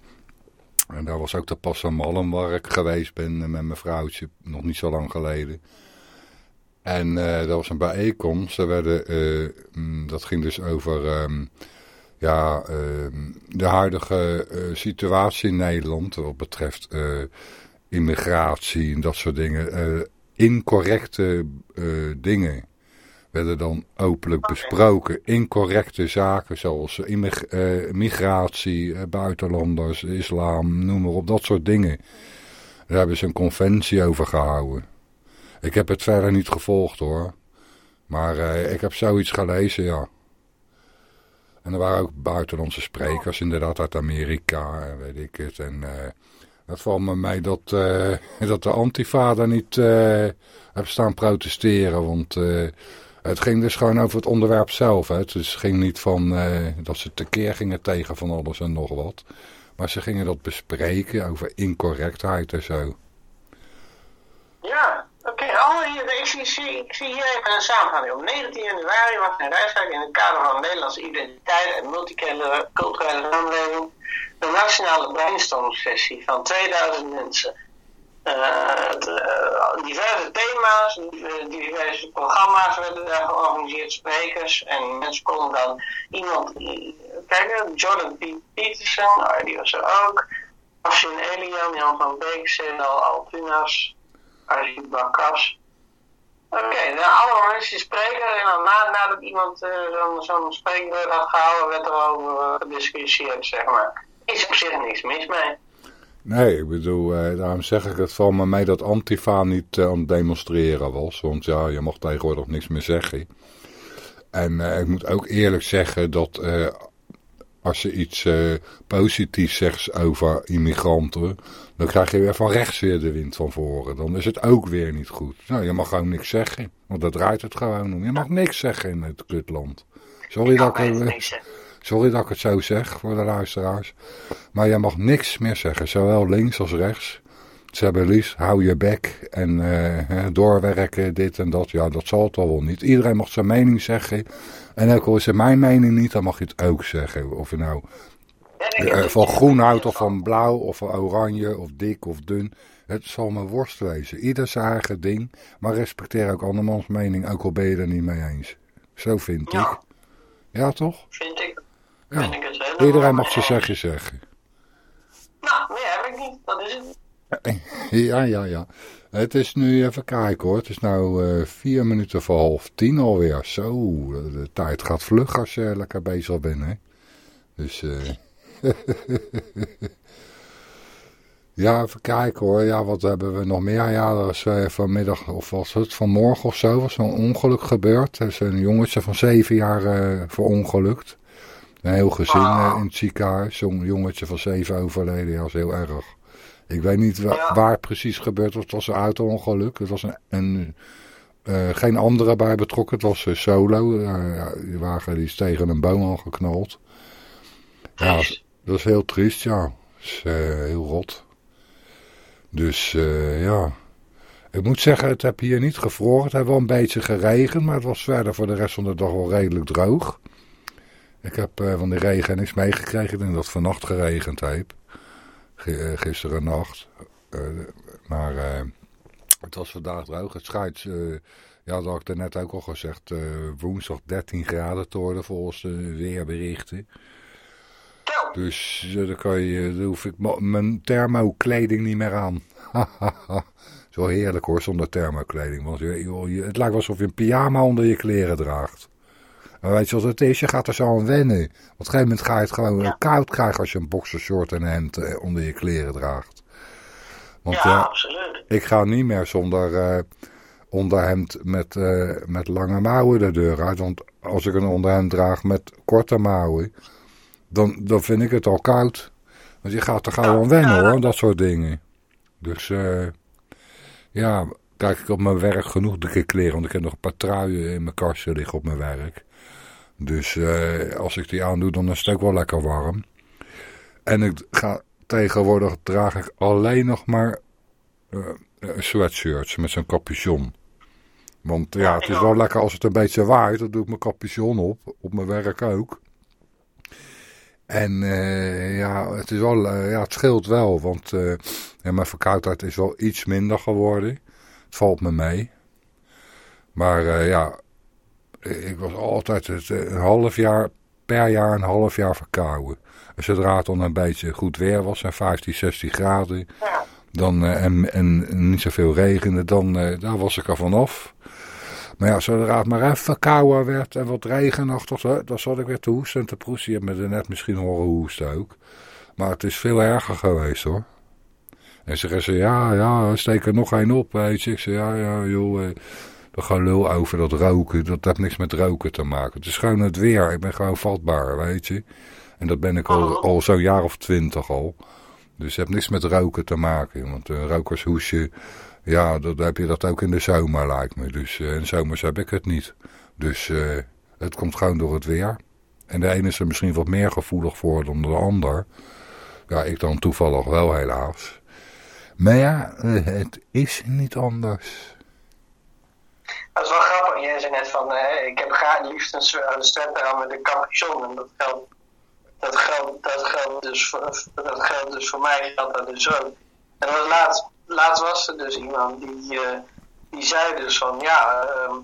En daar was ook de Passamallen waar ik geweest ben met mijn vrouwtje, nog niet zo lang geleden. En dat was een bijeenkomst. Er werden, mm, dat ging dus over ehm, ja, ehm, de huidige situatie in Nederland. Wat betreft immigratie en dat soort dingen. incorrecte dingen werden dan openlijk besproken. Incorrecte zaken zoals uh, migratie, uh, buitenlanders, islam, noem maar op, dat soort dingen. Daar hebben ze een conventie over gehouden. Ik heb het verder niet gevolgd hoor. Maar uh, ik heb zoiets gelezen, ja. En er waren ook buitenlandse sprekers, inderdaad, uit Amerika en weet ik het. En dat valt me mee dat, dat de antifa niet heeft staan protesteren, want... Het ging dus gewoon over het onderwerp zelf. Hè. Dus het ging niet van uh, dat ze tekeer gingen tegen van alles en nog wat. Maar ze gingen dat bespreken over incorrectheid en zo. Ja, oké. Okay. Oh, ik, zie, ik zie hier even een samenvatting. Op 19 januari was een reiswerk in het kader van Nederlandse identiteit en multiculturele samenleving. De nationale brainstorm sessie van 2000 mensen. Uh, diverse thema's, diverse programma's werden daar georganiseerd, sprekers. En mensen konden dan iemand kijken. Jordan P. Peterson, oh, die was er ook. Afshin Elian, Jan van Beek, Senal Altunas, Arjun Bakas. Oké, okay, nou, allemaal mensen spreken en dan na, nadat iemand zo'n zo had gehouden, werd er over gediscussieerd, zeg maar. Is op zich niks mis mee. Nee, ik bedoel, eh, daarom zeg ik het van mij dat Antifa niet uh, aan het demonstreren was. Want ja, je mag tegenwoordig niks meer zeggen. En uh, ik moet ook eerlijk zeggen dat uh, als je iets positiefs zegt over immigranten... dan krijg je weer van rechts weer de wind van voren. Dan is het ook weer niet goed. Nou, je mag gewoon niks zeggen. Want dat draait het gewoon om. Je mag niks zeggen in het kutland. Sorry dat ik... Sorry dat ik het zo zeg voor de luisteraars. Maar je mag niks meer zeggen, zowel links als rechts. Ze hebben liefst, hou je bek en uh, doorwerken, dit en dat. Ja, dat zal het al wel niet. Iedereen mag zijn mening zeggen. En ook al is het mijn mening niet, dan mag je het ook zeggen. Of je nou uh, van groen houdt of van blauw of van oranje of dik of dun. Het zal me worst wezen. Ieder zijn eigen ding. Maar respecteer ook andermans mening, ook al ben je er niet mee eens. Zo vind ik. Ja, toch? Vind ik ja. Iedereen mag zijn zegje zeggen. Nou, meer heb ik niet. Dat is het. Ja, ja, ja. Het is nu even kijken hoor. Het is nu uh, vier minuten voor half tien alweer. Zo, de tijd gaat vlug als je lekker bezig bent. Hè? Dus, uh, ja, even kijken hoor. Ja, wat hebben we nog meer? Ja, er is uh, vanmiddag, of was het vanmorgen of zo, was een ongeluk gebeurd. Er is een jongetje van zeven jaar verongelukt. Een heel gezin ah. in het ziekenhuis. Zo'n jongetje van zeven overleden. Ja, dat is heel erg. Ik weet niet waar het precies gebeurd was. Het was een auto-ongeluk. Het was een, een uh, geen andere bij betrokken. Het was uh, solo. Uh, die wagen die is tegen een boom al geknald. Ja, dat is heel triest, ja. Dat is heel rot. Dus ja... Ik moet zeggen, het heb hier niet gevroren. Het heeft wel een beetje geregend, maar het was verder voor de rest van de dag wel redelijk droog. Ik heb uh, van de regen niks meegekregen. Denk dat het vannacht geregend heeft. Uh, gisteren nacht. Uh, maar het was vandaag droog. Het schijnt, ja dat had ik er net ook al gezegd, woensdag 13 graden te worden volgens de weerberichten. Dus dan, kan je, hoef ik mijn thermokleding niet meer aan. Zo heerlijk hoor, zonder thermokleding. Want je, je, het lijkt wel alsof je een pyjama onder je kleren draagt. Maar weet je wat het is? Je gaat er zo aan wennen. Op een gegeven moment ga je het gewoon koud krijgen als je een boxershort en een hemd eh, onder je kleren draagt. Want, ja, absoluut. Ik ga niet meer zonder uh, onderhemd met, uh, met lange mouwen de deur uit. Want als ik een onderhemd draag met korte mouwen, dan, dan vind ik het al koud. Want je gaat er gewoon aan wennen hoor, dat soort dingen. Dus uh, ja, kijk ik op mijn werk genoeg dikke kleren. Want ik heb nog een paar truien in mijn kastje liggen op mijn werk. Dus uh, als ik die aandoe, dan is het ook wel lekker warm. En ik ga tegenwoordig draag ik alleen nog maar uh, sweatshirts met zo'n capuchon. Want ja, het is wel lekker als het een beetje waait. Dan doe ik mijn capuchon op. Op mijn werk ook. En ja, het, is wel, ja, het scheelt wel. Want mijn verkoudheid is wel iets minder geworden. Het valt me mee. Maar ja, ik was altijd een half jaar, per jaar een half jaar verkouden. En zodra het dan een beetje goed weer was, en 15, 16 graden, dan, en, en niet zoveel regende, dan daar was ik er vanaf. Maar ja, zodra het maar even kouder werd en wat regenachtig, dan zat ik weer te hoesten en te proesten. Je hebt me er net misschien horen hoesten ook. Maar het is veel erger geweest hoor. En ze zeggen, ja, ja, steek er nog een op, weet je. Ik zeg, ja, ja, joh, eh, dat gaat lul over dat roken. Dat heeft niks met roken te maken. Het is gewoon het weer. Ik ben gewoon vatbaar, weet je. En dat ben ik al, al zo'n jaar of twintig al. Dus het heeft niks met roken te maken. Want een rokershoesje, ja, dat heb je dat ook in de zomer, lijkt me. Dus uh, in de zomers heb ik het niet. Dus uh, het komt gewoon door het weer. En de ene is er misschien wat meer gevoelig voor dan de ander. Ja, ik dan toevallig wel helaas. Maar ja, eh, het is niet anders. Dat is wel grappig. Jij zei net van, uh, ik heb graag liefst een sweater aan met een capuchon. En dat geldt, dat geldt, dat geldt, dus, voor, dat geldt dus voor mij, geldt dat dus ook. En was laatst, laatst was er dus iemand die, uh, die zei dus van, ja, uh,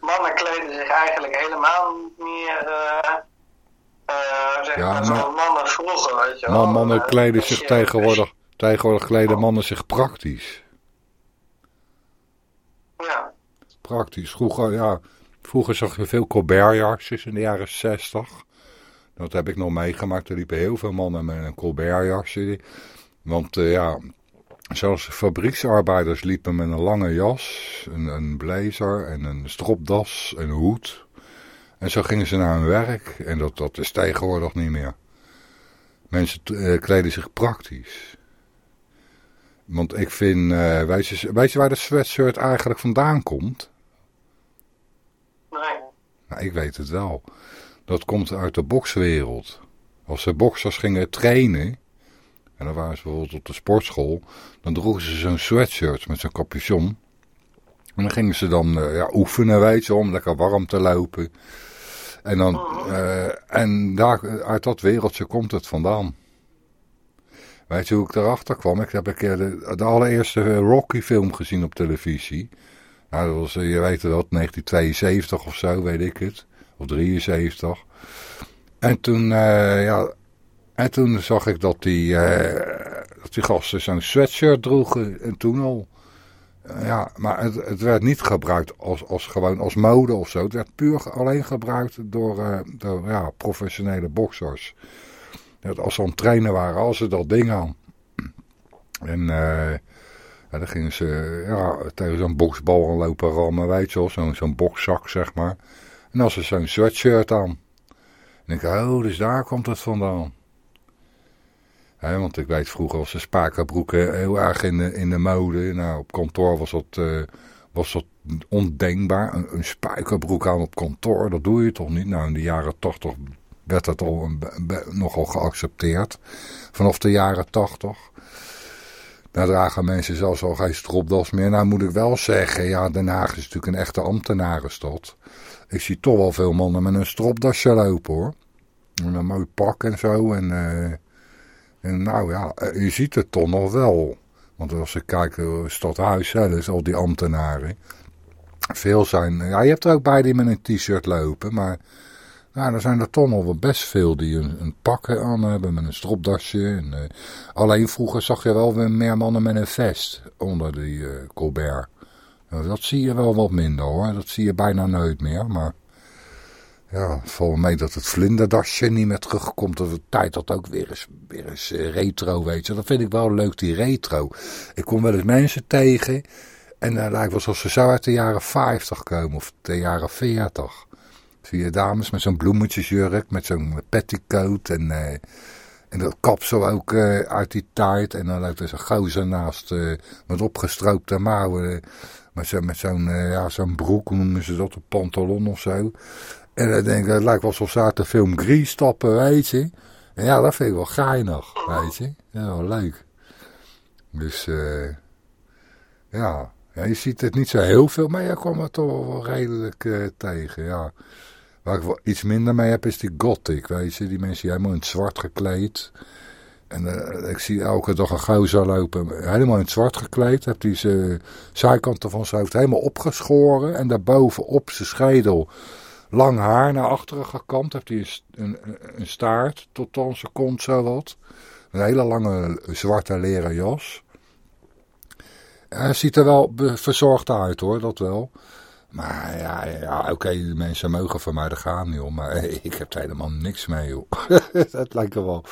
mannen kleden zich eigenlijk helemaal niet meer... Uh, zeg ja, maar, mannen vroeger, weet je wel. mannen kleden zich tegenwoordig, tegenwoordig kleden mannen zich praktisch. Ja. Praktisch. Vroeger, ja, vroeger zag je veel Colbertjasjes in de jaren 60. Dat heb ik nog meegemaakt. Er liepen heel veel mannen met een Colbertjasje. Want uh, ja, zelfs fabrieksarbeiders liepen met een lange jas, een, een blazer en een stropdas, een hoed. En zo gingen ze naar hun werk. En dat, dat is tegenwoordig niet meer. Mensen uh, kleden zich praktisch. Want ik vind, je, weet je waar de sweatshirt eigenlijk vandaan komt? Nee. Nou, ik weet het wel. Dat komt uit de bokswereld. Als ze boksers gingen trainen, en dan waren ze bijvoorbeeld op de sportschool, dan droegen ze zo'n sweatshirt met zo'n capuchon. En dan gingen ze dan uh, ja, oefenen, weet je, om lekker warm te lopen. En, dan, uh, en daar, uit dat wereldje komt het vandaan. Weet je hoe ik erachter kwam? Ik heb een keer de, de allereerste Rocky film gezien op televisie. Nou, dat was, je weet het wel, 1972 of zo, weet ik het. Of 73. En toen, uh, ja, en toen zag ik dat die, uh, dat die gasten zo'n sweatshirt droegen. En toen al. Ja, maar het, het, werd niet gebruikt als, als gewoon als mode of zo. Het werd puur alleen gebruikt door, door ja, professionele boxers. Dat als ze aan het trainen waren, als ze dat ding aan. En ja, dan gingen ze ja, tegen zo'n boksbal aan lopen rammen, weet je wel. Zo'n zo'n zeg maar. En als ze zo'n sweatshirt aan. En ik oh, dus daar komt het vandaan want ik weet vroeger was de spakerbroeken heel erg in de, in de mode. Nou, op kantoor was dat, uh, was dat ondenkbaar. Een, spijkerbroek aan op kantoor, dat doe je toch niet? Nou, in de jaren tachtig werd dat al nogal geaccepteerd. Vanaf de jaren tachtig. Daar dragen mensen zelfs al geen stropdas meer. Nou moet ik wel zeggen, ja, Den Haag is natuurlijk een echte ambtenarenstad. Ik zie toch wel veel mannen met een stropdasje lopen hoor. Met een mooi pak en zo. En uh, en nou ja, eh, je ziet het toch nog wel. Want als ik kijk, uh, stadhuis zelfs, al die ambtenaren. Veel zijn, ja je hebt er ook bij die met een t-shirt lopen. Maar nou, er zijn er toch nog wel best veel die een, een pak aan hebben met een stropdasje. En, uh, alleen vroeger zag je wel weer meer mannen met een vest onder die uh, Colbert. Nou, dat zie je wel wat minder hoor. Dat zie je bijna nooit meer. Maar ja, val mee dat het vlinderdasje niet meer terugkomt. Dat het tijd dat ook weer eens, weer eens eh, retro, weet je. Dat vind ik wel leuk, die retro. Ik kom wel eens mensen tegen. En uh, lijkt wel alsof ze zo uit de jaren 50 komen. Of de jaren 40. Je dames met zo'n bloemetjesjurk. Met zo'n petticoat. En, uh, en dat kapsel ook uh, uit die tijd. En dan loopt er zo'n gozer naast. Uh, met opgestroopte mouwen. met zo'n met zo'n ja, zo'n broek. Noemen ze dat? Een pantalon of zo. En dan denk ik, het lijkt wel alsof ze uit de film Grease stappen, weet je. En ja, dat vind ik wel geinig, weet je. Ja, wel leuk. Dus, ja. ja. Je ziet het niet zo heel veel, maar je kwam het toch wel redelijk tegen, ja. Waar ik wel iets minder mee heb, is die gothic, weet je. Die mensen helemaal in het zwart gekleed. En uh, ik zie elke dag een gozer lopen, helemaal in het zwart gekleed. Heeft hij zijn zijkanten van zijn hoofd helemaal opgeschoren. En daarboven op zijn schedel lang haar naar achteren gekamd. Heeft hij een, een, staart tot aan zijn kont zo wat. Een hele lange zwarte leren jas. Hij ziet er wel verzorgd uit hoor, dat wel. Maar ja, ja oké, de mensen mogen van mij er gaan joh. Maar ik heb er helemaal niks mee joh. dat lijkt er wel...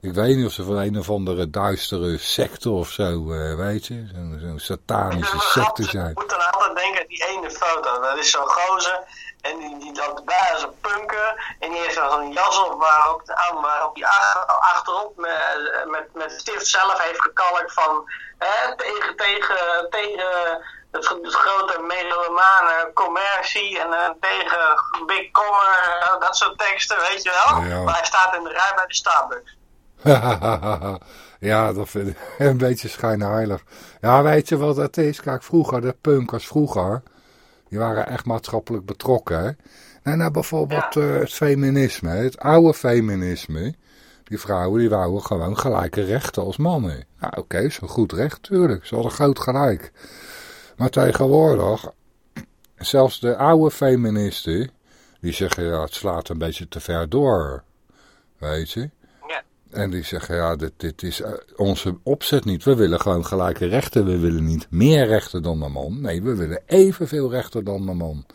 Ik weet niet of ze van een of andere duistere secte of zo, uh, weet je. Zo'n zo satanische secte zijn. Ik moet dan altijd denken aan die ene foto. Dat is zo'n gozer en die, die loopt bij als een punker. En die heeft dan zo'n jas op waarop, waarop die achterop met, met, met stift zelf heeft gekalkt van... Hè, tegen, tegen, tegen het, het grote megalomane commercie en uh, tegen Big Commer, uh, dat soort teksten, weet je wel. Ja. Maar hij staat in de rij bij de Starbucks. ja, dat vind ik een beetje schijnheilig. Ja, weet je wat het is? Kijk, vroeger, de punkers vroeger, die waren echt maatschappelijk betrokken. Hè? Nou, nou bijvoorbeeld ja. uh, het feminisme, het oude feminisme. Die vrouwen die wouden gewoon gelijke rechten als mannen. Nou oké, okay, zo goed recht, tuurlijk. Ze hadden groot gelijk. Maar tegenwoordig, zelfs de oude feministen, die zeggen ja, het slaat een beetje te ver door. Weet je? Ja. En die zeggen ja, dit, dit is eh, onze opzet niet. We willen gewoon gelijke rechten. We willen niet meer rechten dan de man. Nee, we willen evenveel rechten dan de man.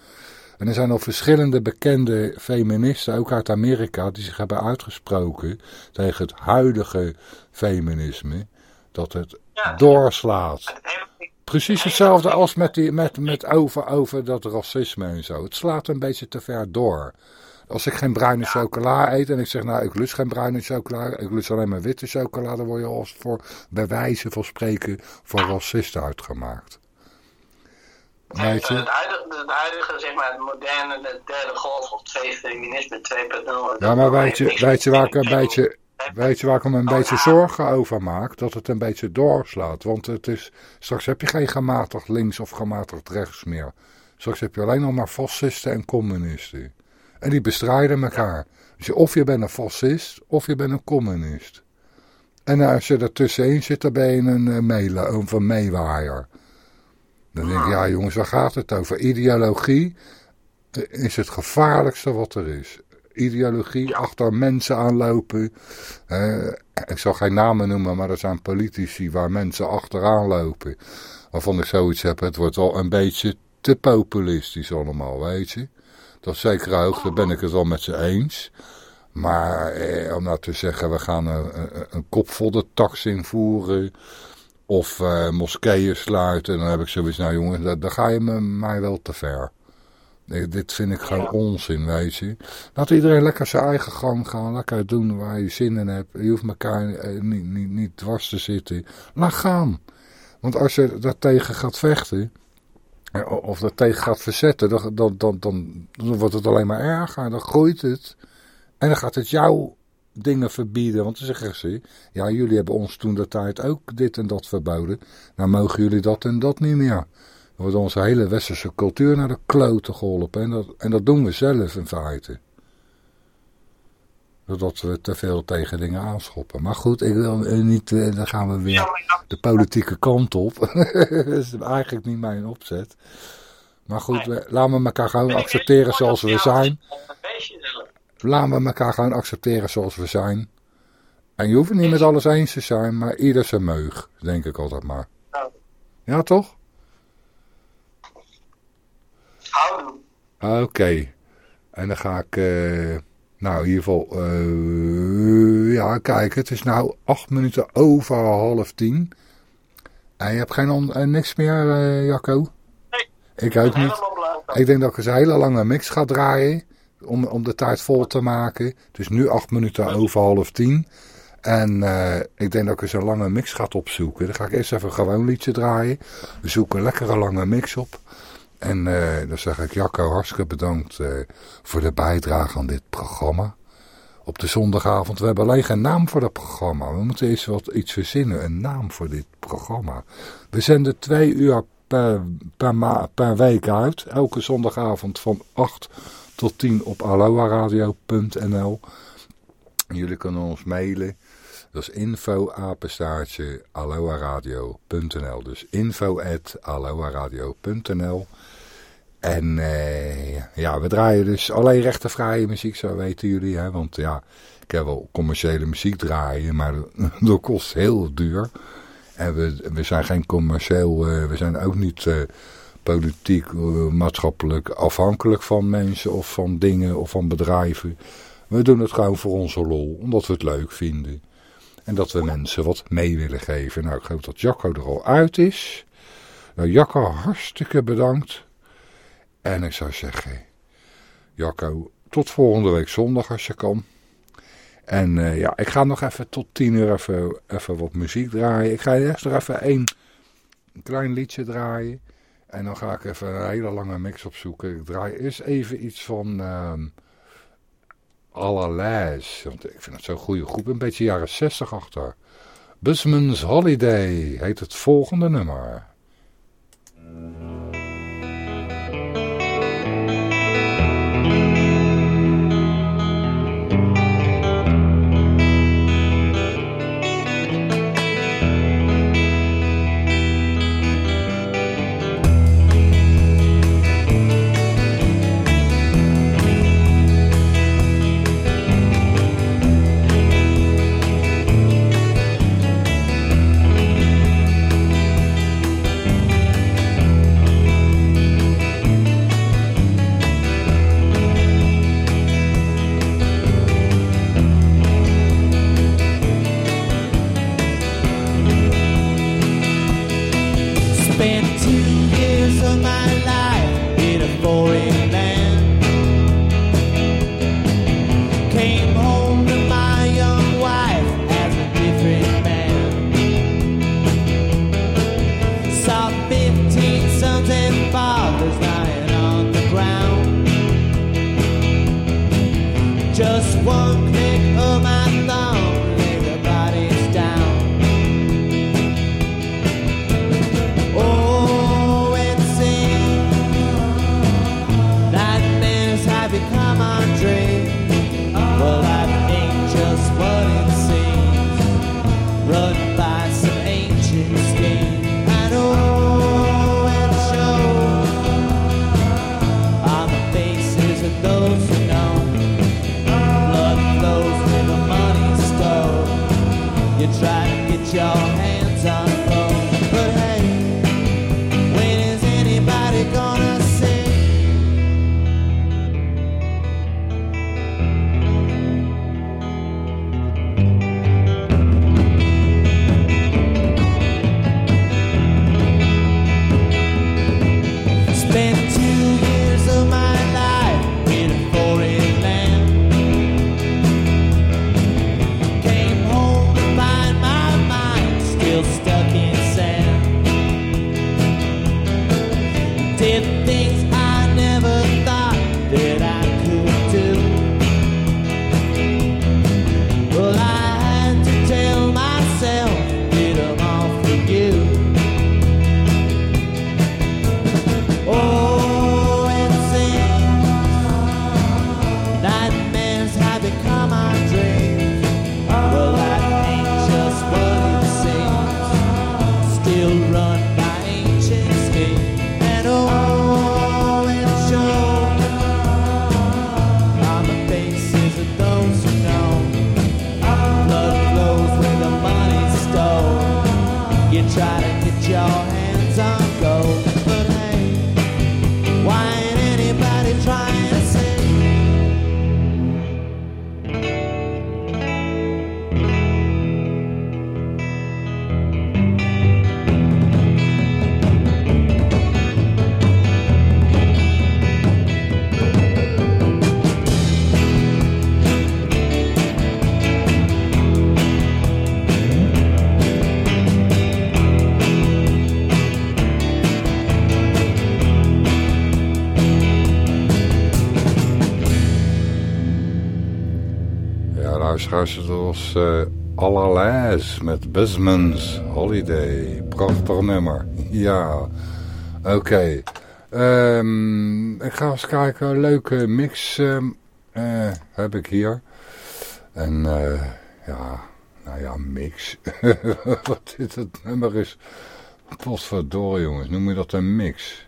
En er zijn al verschillende bekende feministen, ook uit Amerika, die zich hebben uitgesproken tegen het huidige feminisme. Dat het ja, doorslaat. Precies hetzelfde als met, die, met, met over, over dat racisme en zo. Het slaat een beetje te ver door. Als ik geen bruine chocola eet en ik zeg, nou, ik lust geen bruine chocola, ik lust alleen maar witte chocola, dan word je als voor, bij wijze van spreken, voor racist uitgemaakt. Weet je? Het huidige, het huidige, zeg maar, het moderne, de derde golf of twee feminisme 2.0. Ja, maar weet je, weet je waar ik een beetje, Weet je waar ik me een beetje zorgen over maak? Dat het een beetje doorslaat. Want het is, straks heb je geen gematigd links of gematigd rechts meer. Straks heb je alleen nog maar fascisten en communisten. En die bestrijden elkaar. Dus of je bent een fascist of je bent een communist. En als je ertussenin zit, dan ben je een uh, mailen, of een meewaaier. Dan denk ik, ja jongens, waar gaat het over? Ideologie is het gevaarlijkste wat er is ideologie achter mensen aanlopen. ik zal geen namen noemen, maar er zijn politici waar mensen achteraan lopen. Waarvan ik zoiets heb, het wordt al een beetje te populistisch allemaal, weet je. Tot zekere hoogte ben ik het wel met ze eens. Maar eh, om nou te zeggen, we gaan een, een, tax invoeren... of uh, moskeeën sluiten, dan heb ik zoiets, nou jongen, daar, ga je me, mij wel te ver. Nee, dit vind ik gewoon onzin, weet je. Laat iedereen lekker zijn eigen gang gaan. Lekker doen waar je zin in hebt. Je hoeft elkaar eh, niet, niet, niet dwars te zitten. Laat gaan. Want als je daar tegen gaat vechten... Eh, of dat tegen gaat verzetten... Dan, dan, dan, dan, dan wordt het alleen maar erger. Dan groeit het. En dan gaat het jouw dingen verbieden. Want dan zeggen ze... Ja, jullie hebben ons toen de tijd ook dit en dat verboden. Nou mogen jullie dat en dat niet meer wordt onze hele westerse cultuur naar de kloten geholpen. En dat, en dat doen we zelf in feite. Doordat we te veel tegen dingen aanschoppen. Maar goed, ik wil niet, eh, dan gaan we weer de politieke kant op. dat is eigenlijk niet mijn opzet. Maar goed, we, laten we elkaar gewoon accepteren zoals we zijn. Laten we elkaar gewoon accepteren zoals we zijn. En je hoeft niet met alles eens te zijn, maar ieder zijn meug, denk ik altijd maar. Ja, toch? Houden. Oké. En dan ga ik... Uh, nou, in ieder geval... Uh, ja, kijk. Het is nou acht minuten over half tien. En je hebt geen uh, niks meer, Jacco? Nee. Ik ook niet. Ik denk dat ik een hele lange mix ga draaien. Om, om de tijd vol te maken. Het is nu acht minuten over half tien. En uh, ik denk dat ik eens een lange mix ga opzoeken. Dan ga ik eerst even een gewoon liedje draaien. We zoeken een lekkere lange mix op. En uh, dan zeg ik Jacco hartstikke bedankt uh, voor de bijdrage aan dit programma. Op de zondagavond. We hebben alleen geen naam voor dat programma. We moeten eens wat iets verzinnen. Een naam voor dit programma. We zenden twee uur per, per, per week uit. Elke zondagavond van 8 tot 10 op aloaradio.nl. Jullie kunnen ons mailen. Dat is info apenstaartje aloaradio.nl. Dus info at aloaradio.nl. En uh, ja, we draaien dus alleen rechtenvrije muziek, zo weten jullie. Hè? Want ja, ik heb wel commerciële muziek draaien, maar dat kost heel duur. En we, we zijn geen commercieel, uh, we zijn ook niet uh, politiek, maatschappelijk afhankelijk van mensen of van dingen of van bedrijven. We doen het gewoon voor onze lol, omdat we het leuk vinden. En dat we mensen wat mee willen geven. Nou, ik hoop dat Jacco er al uit is. Nou, Jacco, hartstikke bedankt. En ik zou zeggen, Jacco, tot volgende week zondag als je kan. En uh, ja, ik ga nog even tot tien uur even, even wat muziek draaien. Ik ga eerst nog even één klein liedje draaien. En dan ga ik even een hele lange mix opzoeken. Ik draai eerst even iets van uh. Want ik vind het zo'n goede groep. Een beetje jaren 60 achter. Busman's Holiday heet het volgende nummer. Dat was uh, met Busman's Holiday. Prachtig nummer. Ja, oké. Um, ik ga eens kijken, een leuke mix um, uh, heb ik hier. En uh, ja, Nou ja, mix. Wat dit het nummer is. Potverdorie jongens, noem je dat een mix?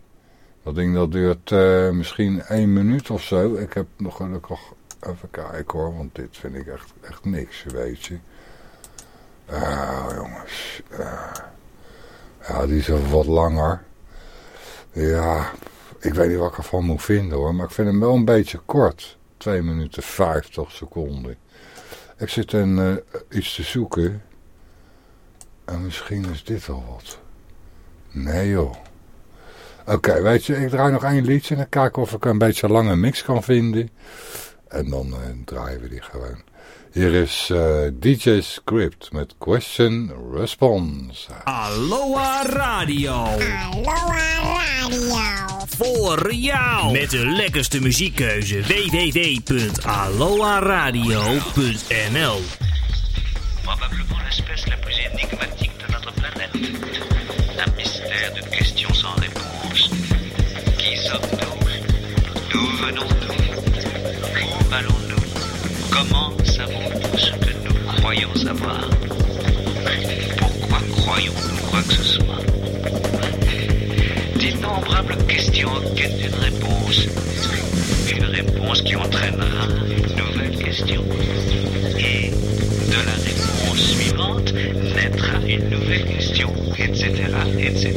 Dat ding dat duurt misschien één minuut of zo. Ik heb nog gelukkig even kijken hoor, want dit vind ik echt, echt niks, weet je. Ah, jongens. Uh, ja, die is wat langer. Ja, ik weet niet wat ik ervan moet vinden hoor, maar ik vind hem wel een beetje kort. 2 minuten 50 seconden. Ik zit een, uh, iets te zoeken. En misschien is dit wel wat. Nee joh. Oké, weet je, ik draai nog één liedje en dan kijk of ik een beetje lange mix kan vinden. En dan uh, draaien we die gewoon. Hier is uh, DJ Script met Question Response. Aloha Radio. Aloha Radio. Voor jou. Met de lekkerste muziekkeuze. www.aloha-radio.nl Probablement l'espèce la plus énigmatique de notre planète. Un mystère de questions sans réponse. Qui sommes-nous D'où venons-nous Comment savons-nous ce que nous croyons savoir Pourquoi croyons-nous quoi que ce soit? D'innombrables questions en quête réponse. Une réponse qui entraînera une nouvelle question. Et de la réponse suivante naîtra une nouvelle question, etc., etc.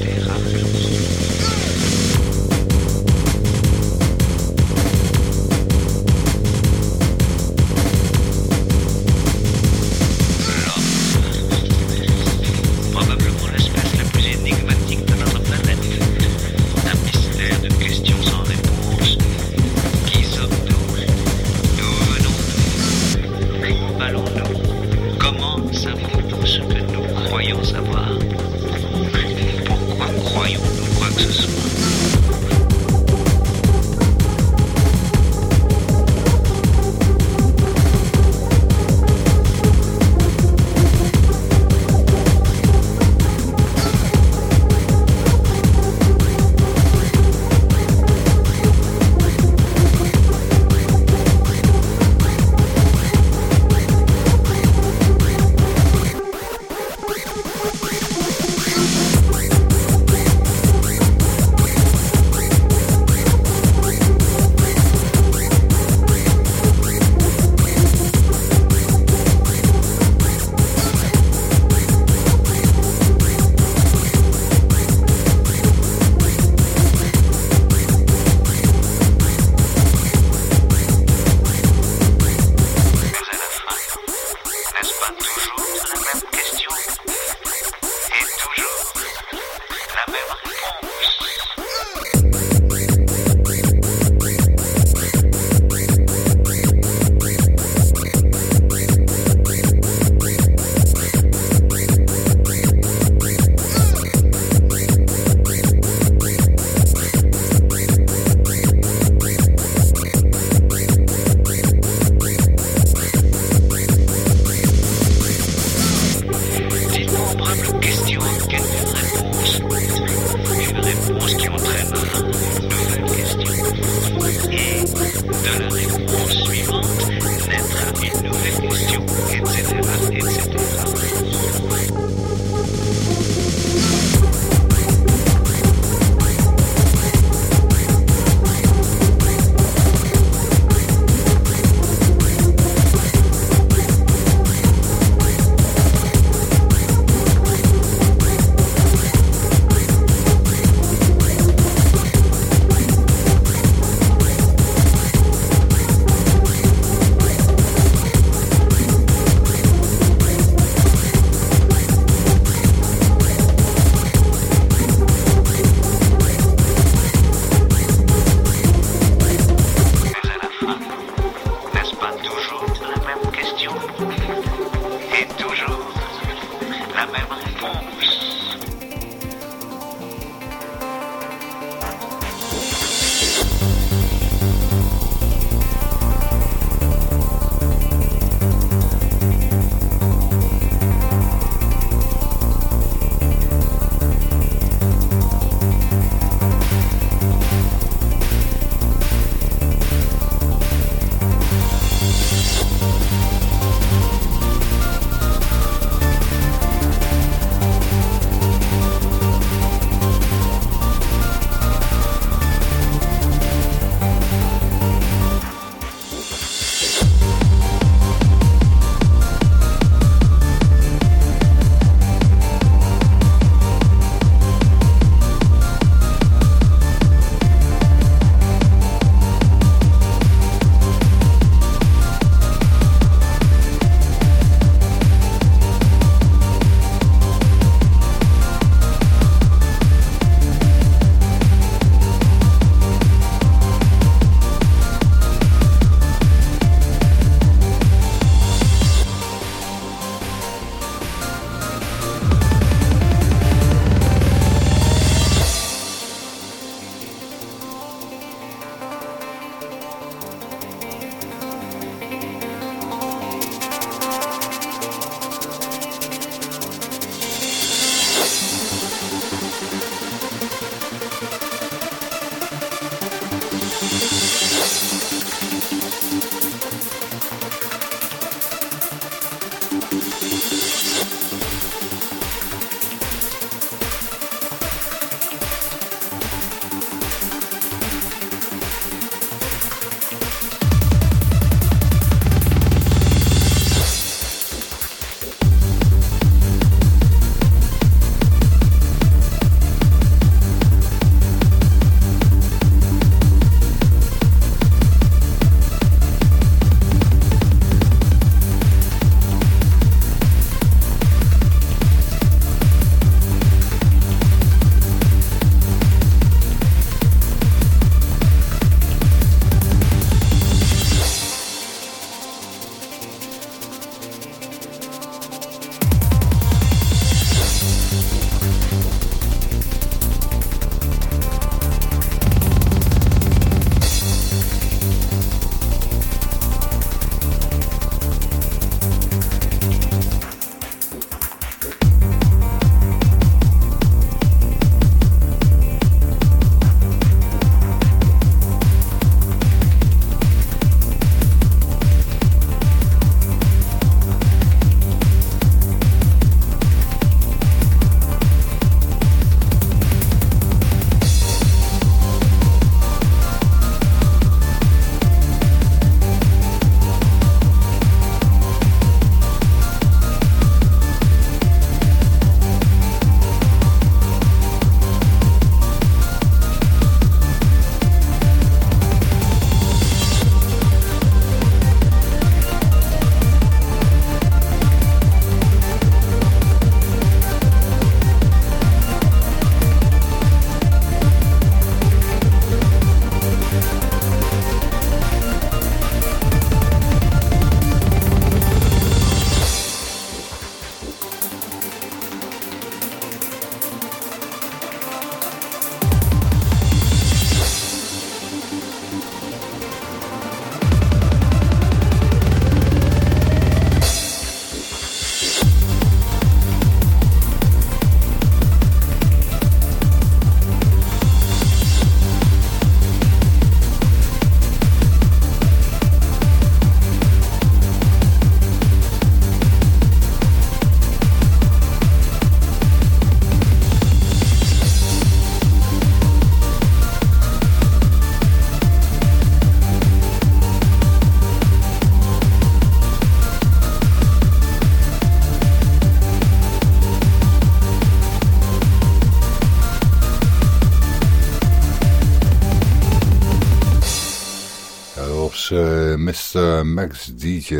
Mr. Max DJ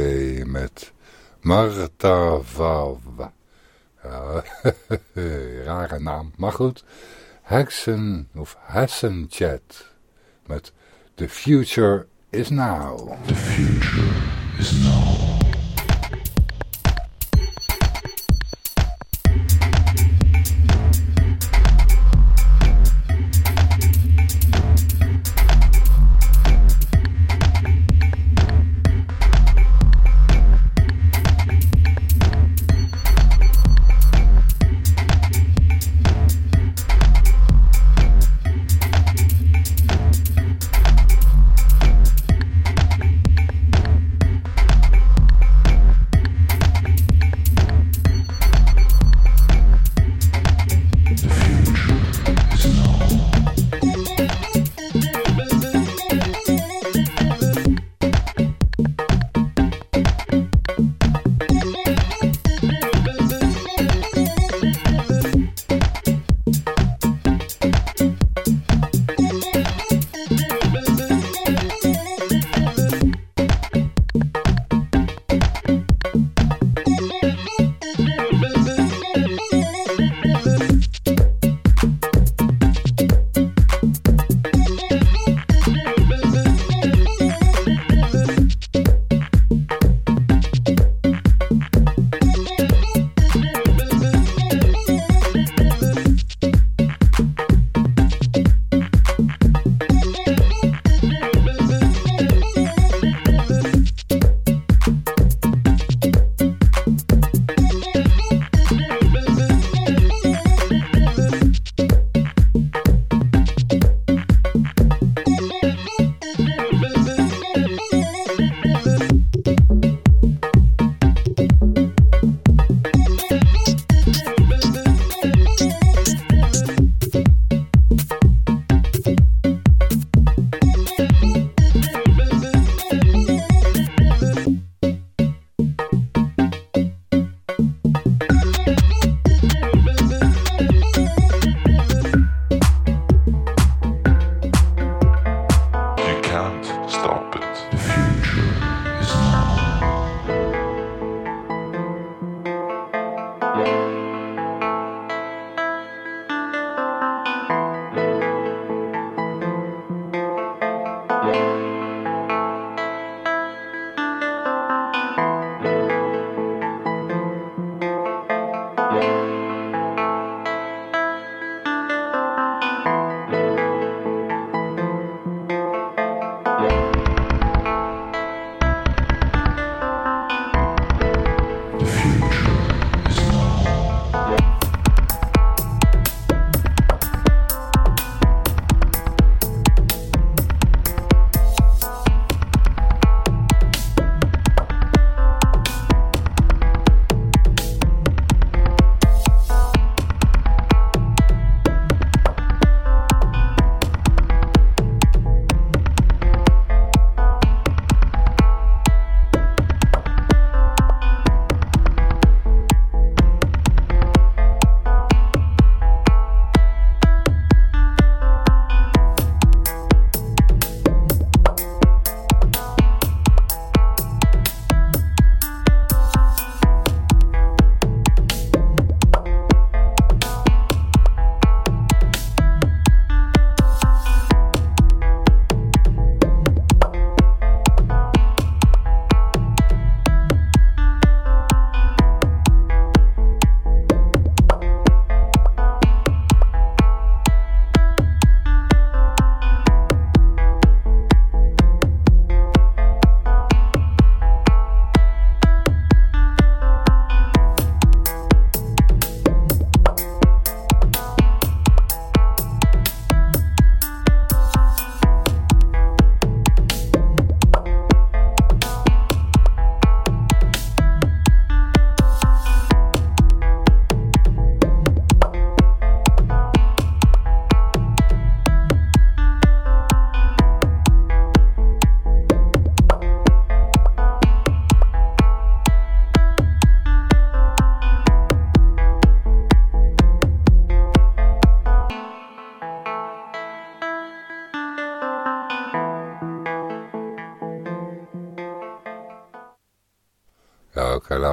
met Marta Vava. Ja, rare naam, maar goed. Hexen of Hessen Chat met The Future is Now. The future is now.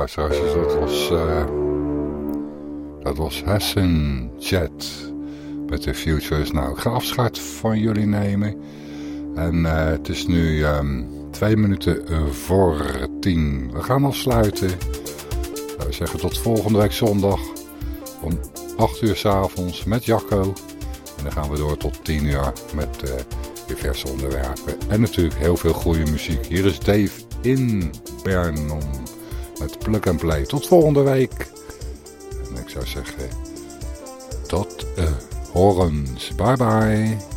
Luisteraars. Dus dat was... eh, dat was Hessen Chat. Met de Futures. Nou, ik ga afscheid van jullie nemen. En eh, het is nu ehm, twee minuten voor tien. We gaan afsluiten. Nou, we zeggen tot volgende week zondag. Om 8 uur s'avonds met Jacco. En dan gaan we door tot 10 uur met eh, diverse onderwerpen. En natuurlijk heel veel goede muziek. Hier is Dave in Bernom met Plug and Play. Tot volgende week. En ik zou zeggen, tot eh, horens. Bye bye.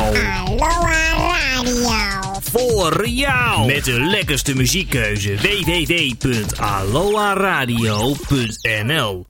Radio. Aloha Radio. Voor jou. Met de lekkerste muziekkeuze. www.aloha radio.nl